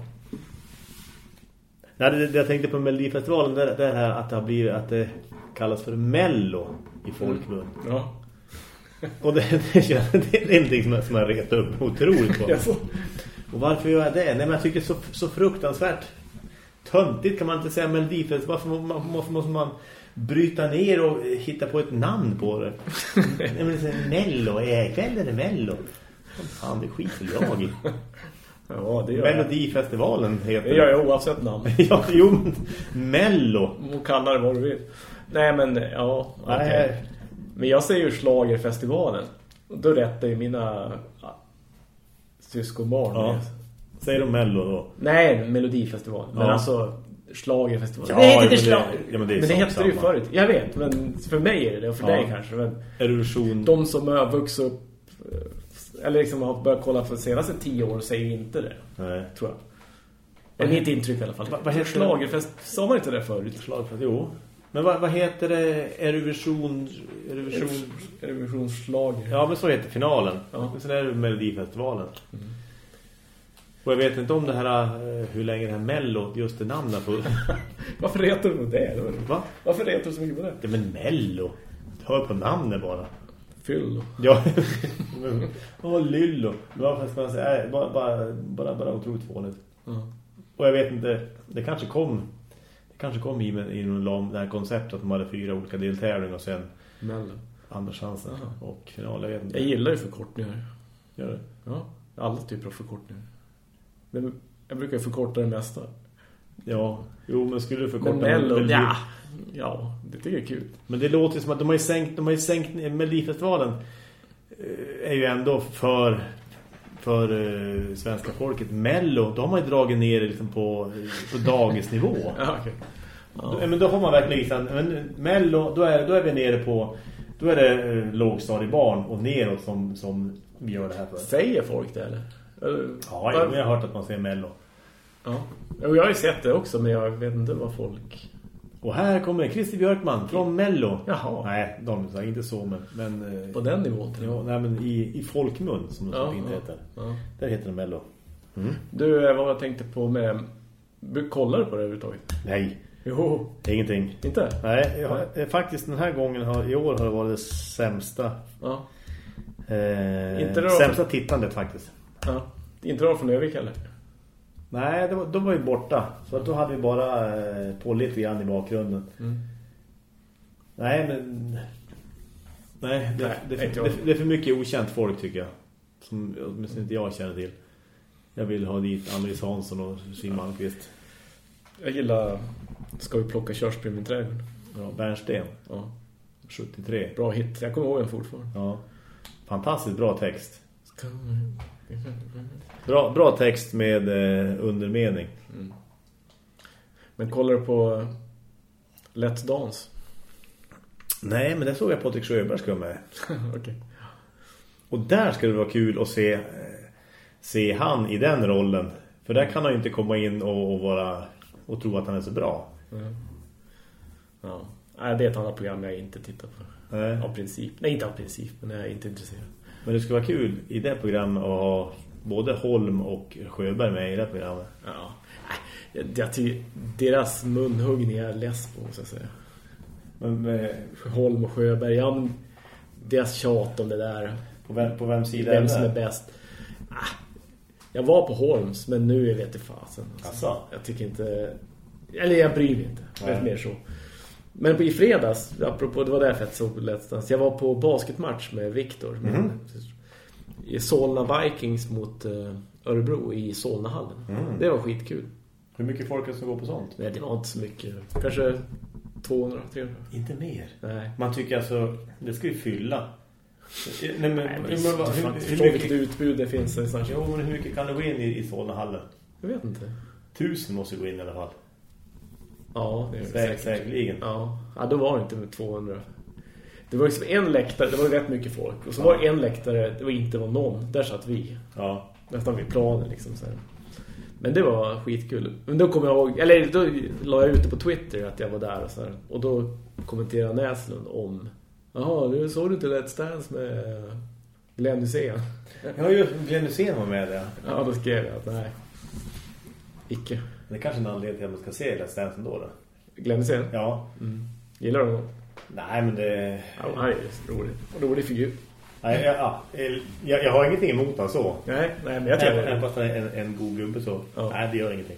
Nej, det, det jag tänkte på Melodifestivalen det, det här att det har blivit att det kallas för Mello i folkmun. Ja. Och det, det, det är någonting som, jag- som jag retat upp otroligt på. Jag får... Och varför gör jag det? Nej, men jag tycker det är så, så fruktansvärt töntigt kan man inte säga Melodifestivalen. Varför måste, måste man bryta ner och hitta på ett namn på det? *laughs* Nej, men så, Mello, ikväll är det Mello. Fan, det skiter jag. Ja, det gör. Melodifestivalen heter Det gör jag oavsett namn. *laughs* ja, jo, Mello. Du må kalla det vad du vill. Nej, men ja, okej. Nej. Men jag säger ju Schlagerfestivalen. Och då rättar ju mina ja, syskonbarn. Ja. Säger de Mello då? Nej, Melodifestivalen. Men Ja. alltså Schlagerfestivalen. Ja, Nej, heter men det- Schlager. ja, men det men det hette det ju förut. Jag vet, men för mig är det det. Och för dig kanske. Men Erosion. de som har vuxit upp eh, eller liksom har börjat kolla för de senaste tio år säger inte det. Nej. Tror jag. Det är mitt intryck i alla fall. Va- vad heter det? Schlagerfest, sa man inte det förut? Slagfest, jo. Men vad, vad heter det? Eurovision... Eurovision... Revisionsschlager. Ja, men så heter finalen. Ja. Men sen är det Melodifestivalen. Och jag vet inte om det här, eh, hur länge det här Mello, just det namnet på... *laughs* Varför retar du på det? Va? Varför retar du så mycket på det? Ja, men Mello. Hör på namnet bara. Fyll. Ja. *laughs* Åh, Lillo. Varför ska man säga? Bara, bara, bara, bara otroligt fånigt. Ja. Och jag vet inte, det kanske kom... Kanske kom i, med- i någon- det här konceptet att de hade fyra olika deltävlingar och sen Mello. andra chansen Aha. och final, jag vet inte. Jag gillar ju förkortningar. Gör det? Ja, alla typer av förkortningar. Men jag brukar förkorta det mesta. Ja, jo men skulle du förkorta Men Mello, Melodi- ja. Ja, det tycker jag är kul. Men det låter som att de har ju sänkt, de har ju sänkt Melodifestivalen eh, är ju ändå för för eh, svenska folket. Mello, de har ju dragit ner det liksom på, på dagisnivå. *laughs* Ja, okej. Då, men då har man verkligen liksom, men Mello, då är, då är vi nere på då är det eh, lågstadiebarn och neråt som, som vi gör det här för. Säger folk det eller? eller Ja, jag, jag har hört att man säger Mello. ja. Jo, jag har ju sett det också, men jag vet inte vad folk... Och här kommer Christer Björkman från Mello. Jaha. Nej, de sa inte så, men... men eh, På den nivån ja, nej, men i, i folkmun, som det Ja, ja, heter. ja. Där heter det Mello. Du, eh, vad jag tänkte på med... Du kollar på det överhuvudtaget? Nej, Jo, ingenting. inte? Nej, jag eh, faktiskt den här gången har, i år har det varit det sämsta Ja. eh, Inte sämsta tittandet faktiskt. ja. Inte då från Övik heller? Nej, det var, de var ju borta. Så att då hade vi bara eh, på lite grann i bakgrunden. Mm. Nej, men Nej, det, Nej, det, det, jag. det, är för mycket okänt folk tycker jag. Som åtminstone inte jag känner till. Jag vill ha dit Annelies Hansson och Signe Malmqvist. Jag gillar Ska vi plocka körsbär i min trädgård? Ja, Bernsten. Ja, 73. bra hit. Jag kommer ihåg den fortfarande. Ja. Fantastiskt bra text. Ska Bra, bra text med eh, undermening. Men kollar du på Let's Dance? Nej, men det såg jag Patrik Sjöberg ska med. *laughs* Okej. Och där ska det vara kul att se, eh, se han i den rollen. För där kan han ju inte komma in och, och vara och tro att han är så bra. Ja. Nej, det är ett annat program jag inte tittar på. Nej. Av princip. Nej, inte av princip, men jag är inte intresserad. Men det skulle vara kul i det programmet att ha både Holm och Sjöberg med i det programmet. Ja. Jag, tycker deras munhuggning är jag less på, så att säga. Men eh, Holm och Sjöberg, ja, deras tjat om det där. på, vem, på vems sida Vem som är bäst. Ah, jag var på Holms, men nu vet jag fasen. Asså? Jag tycker inte... Eller jag bryr mig inte. Nej. mer så. Men i fredags, apropå, det var därför jag såg Let's Dance. Jag var på basketmatch med Viktor. Mhm. I Solna Vikings mot eh, Örebro i Solnahallen. Mm. Det var skitkul. Hur mycket folk är det som går på sånt? Nej, det var inte så mycket. Kanske 200, 300. Inte mer. Nej. Man tycker alltså, det ska ju fylla. Nej, men, Nej, men hur, hur, hur, hur, mycket, utbud det finns jo, men hur mycket kan det gå in i, i Solnahallen? Jag vet inte. Tusen måste gå in i alla fall. Ja, det är Säk, säkert. säkerligen. Ja. ja, då var det inte med 200. Det var liksom en läktare, det var rätt mycket folk. Och så var det en läktare, det var inte var någon. Där satt vi. Ja. Nästan vid planen liksom så här. Men det var skitkul. Men då kommer jag ihåg, eller då la jag ut det på Twitter att jag var där och så här. Och då kommenterade Näslund om Jaha, nu såg du inte Let's Dance med Glenn Hysén? Jag har ju Glenn Hysén var med där. Ja, då skrev jag att nej. Icke. Det är kanske en anledning till att man ska se Let's Dance ändå då. Glenn Hysén? Ja. Gillar du honom? Nej, men det... Ja, han är rolig. Rolig figur. Nej, jag, ja, jag, jag har ingenting emot han så. Nej, nej men jag tror Även det. fast han är en, en god gubbe så. Ja. Nej, det gör ingenting.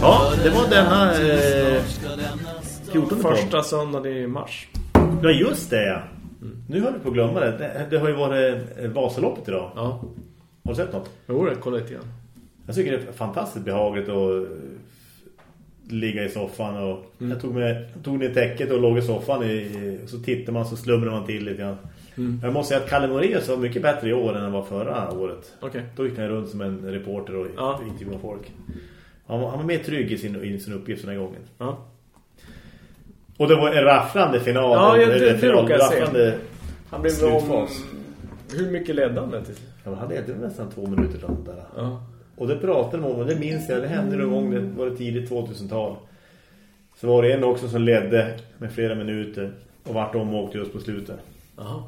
Ja, det var denna eh, 14 Första söndagen i mars. Ja, just det ja. Nu har vi på att glömma det. det. Det har ju varit eh, Vasaloppet idag. Ja. Har du sett något? Jo, det kolla lite grann. Jag tycker det är fantastiskt behagligt att eh, ligga i soffan och jag tog med tog ner täcket och låg i soffan i, och så tittar man så slumrar man till lite grann. Jag måste säga att Kalle Moraeus var mycket bättre i år än han var förra året. Okej. Då gick han runt som en reporter och Ja. intervjuade folk. Han var, han var mer trygg i sin, i sin uppgift den här gången. Ja. Och det var en rafflande final. Ja, en- det- det final, råkade jag se. Han blev slutfas. Hur mycket ledde han till? Ja, han ledde nästan två minuter sånt där. Ja. Och det pratade de om, och det minns jag, det hände någon gång, det var det tidigt 2000-tal. Så var det en också som ledde med flera minuter och vart omåkt just på slutet. Jaha.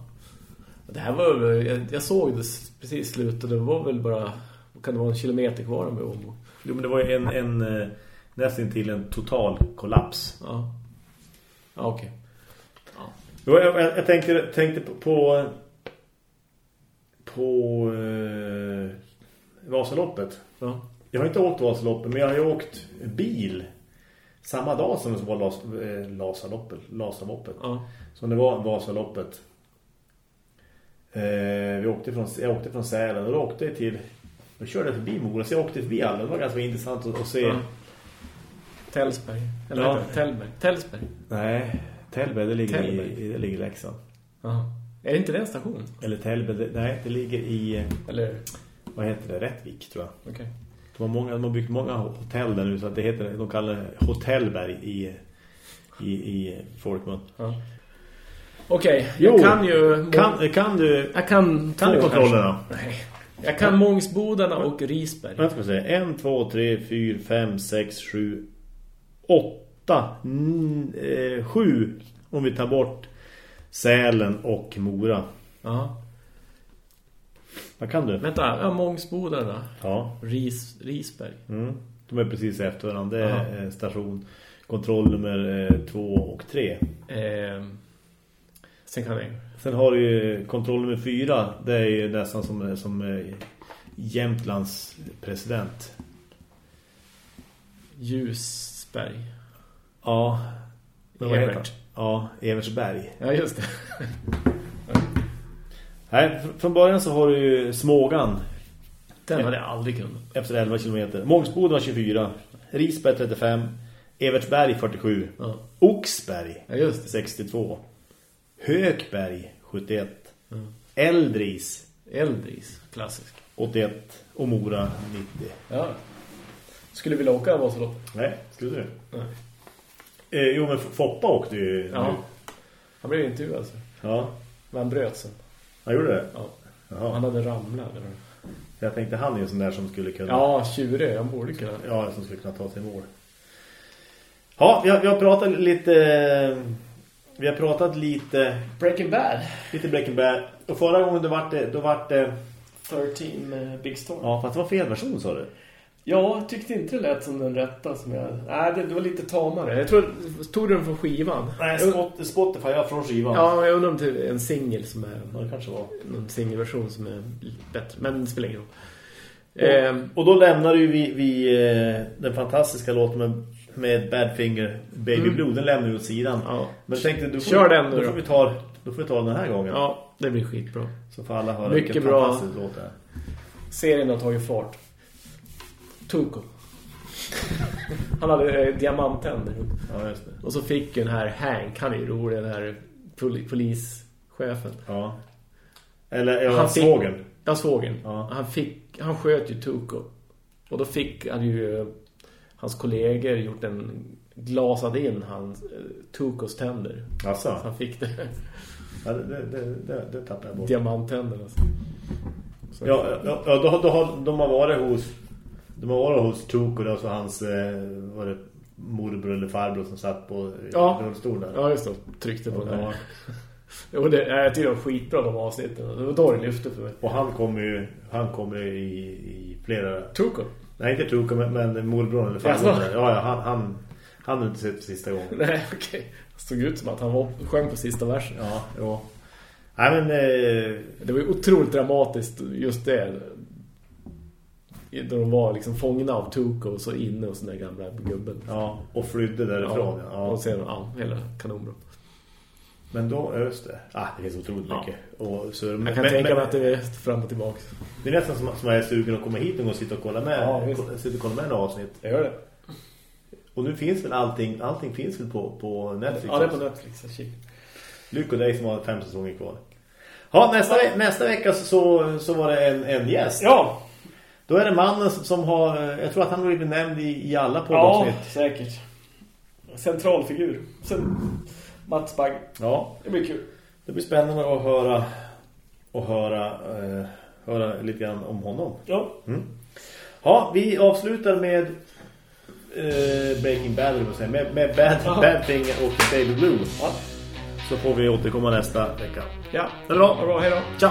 Det här var väl... Jag, jag såg det precis slutet. Det var väl bara... Kan det vara en kilometer kvar med om? Jo, men det var ju en, en eh, nästan till en total kollaps. Ja. Ja, okej. Jo, jag, jag, jag tänkte, tänkte på, på, på eh, Vasaloppet. Ja. Jag har inte åkt Vasaloppet, men jag har ju åkt bil samma dag som det var Las, eh, Lasaloppet, Lasaloppet. Ja. Som det var Vasaloppet. Eh, vi åkte från, jag åkte från Sälen och då åkte jag till... Jag körde förbi Mora, så jag åkte förbi alla. Det var ganska intressant att, att se. Ja. Tälsberg. Eller Ja. Tälberg. Tälsberg. Nej, Tällberg, det ligger Tällberg. i, det ligger i Leksand. Ja. Är det inte det en station? Eller Tällberg, det, nej, det ligger i... Eller... Vad heter det? Rättvik, tror jag. Okej. De har, många, de har byggt många hotell där nu så att det heter, de kallar det Hotellberg i, i, i folkmun. Ja. Okej, Jo, jag kan ju... Kan, kan du... Jag kan... Kan du kontrollerna? Nej. Jag kan Mångsbodarna och Risberg. Jag ska säga. En, två, tre, fyra, fem, sex, sju, åtta, eh, sju om vi tar bort Sälen och Mora. Ja. Vad kan du? Vänta, ja, Mångsbodarna. Ja. Ris, Risberg. Mm. De är precis efter varandra. Det är Aha. eh, station kontrollnummer eh, två och tre. Ehm. Sen kan jag... Sen har du ju kontrollnummer fyra. Det är ju nästan som, som eh, Jämtlands president. Ljusberg. Ja. Men vad Evert. Ja, Evertsberg. Ja, just det. *laughs* Nej, fr- från början så har du ju Smågan Den hade jag aldrig kunnat. efter 11 kilometer. Mångsboden var 24. Risberg 35. Evertsberg 47. Ja, Oxberg ja just det. 62. Hökberg 71. Mm. Eldris Eldris, klassisk. 81. Och Mora 90. Ja. Skulle vilja åka Vasaloppet? Nej, skulle du? Nej. Eh, jo, men Foppa åkte ju Ja. nu. Han blev intervjuad alltså. Ja, Men han bröt sen. han gjorde det. Ja. Jaha. Han hade ramlat. Eller? Jag tänkte han är en sån där som skulle kunna... Ja, tjurig. Han borde kunna. Ja, som skulle kunna ta sig mål. Ja, vi har, vi har pratat lite... Vi har pratat lite... Breaking Bad. Lite Breaking Bad. Och förra gången då vart det... Då vart det 13 med Big Storm. ja, fast det var fel version sa du. Ja, jag tyckte inte det lät som den rätta som jag... Nej, det, det var lite tamare. Jag tror... Tog du den från skivan? Nej, Spot, Spotify, ja, från skivan. Ja, jag undrar om det är en singel som är... Ja, det kanske var. Någon singelversion som är bättre. Men det spelar ingen roll. Ehm, Och då lämnade ju vi, vi eh, den fantastiska låten med, med Badfinger Baby Mm. Blue. Den lämnade vi åt sidan. ja. Men tänkte, då får, Kör den nu då då. får, vi ta, då får vi ta den här gången. ja, det blir skitbra. Så får alla höra Mycket vilken bra. fantastisk låt det är. Serien har tagit fart. Tuko. Han hade eh, diamanttänder. Ja, just det. Och så fick ju den här Hank, han är ju rolig, den här poli polischefen. Ja. Eller ja, Han fick- svågen. Ja, svågen. Ja. Han, fick, han sköt ju Tuko. Och då fick han ju hans kollegor gjort en glasad in hans eh, Tukos tänder. Så Alltså, han fick det. ja, det, det, det, det, tappade jag bort. Diamanttänder alltså. Så- Ja, ja, ja då, då har, de har varit hos de har varit hos Tuko och så hans eh, var det morbror eller farbror som satt på Ja. rullstol där. Ja, just det. Tryckte på här. *laughs* Jo, det, jag tycker det var skitbra de avsnitten. Det var då det lyfte för mig. Och han kommer ju han kommer ju i, i flera Tuko? Nej, inte Tuko men, men morbror eller farbror. Där. Ja, ja, han han han har inte sett sista gången. *laughs* Nej, okej. Det såg ut som att han var, sjöng på sista versen. Ja, jo. Nej men eh, Det var ju otroligt dramatiskt just det. Då de var liksom fångna av Tuko och så inne hos den där gamla gubben. ja, och flydde därifrån. Ja. Och sen, ja, hela kanonbra. Men då, ja, just det. Ah, det finns otroligt Ja. mycket. Och så, Jag men, kan men, tänka mig att det är fram och tillbaka. Det är nästan som, som jag är sugen att komma hit och sitta och kolla med, Ja, visst. ko- sitta och kolla med en avsnitt. Jag gör det. Och nu finns väl allting, allting finns väl på, på Netflix? Ja, det är på? Netflix. Luke och Dave som har fem säsonger kvar. Ja, nästa, nästa vecka så, så var det en, en gäst. Ja, Då är det mannen som, som har, jag tror att han har blivit nämnd i, i alla ja poddavsnitt. säkert. Centralfigur. Sen Mats Bagg. Ja. Det blir kul. Det blir spännande att höra och höra, eh, höra lite grann om honom. Ja. Ja, vi avslutar med eh, Breaking Bad, säga, med, med Bad, Ja. Badfinger och Baby Blue. Ja. Så får vi återkomma nästa vecka. Ja. Det är bra. Hej då. Ciao!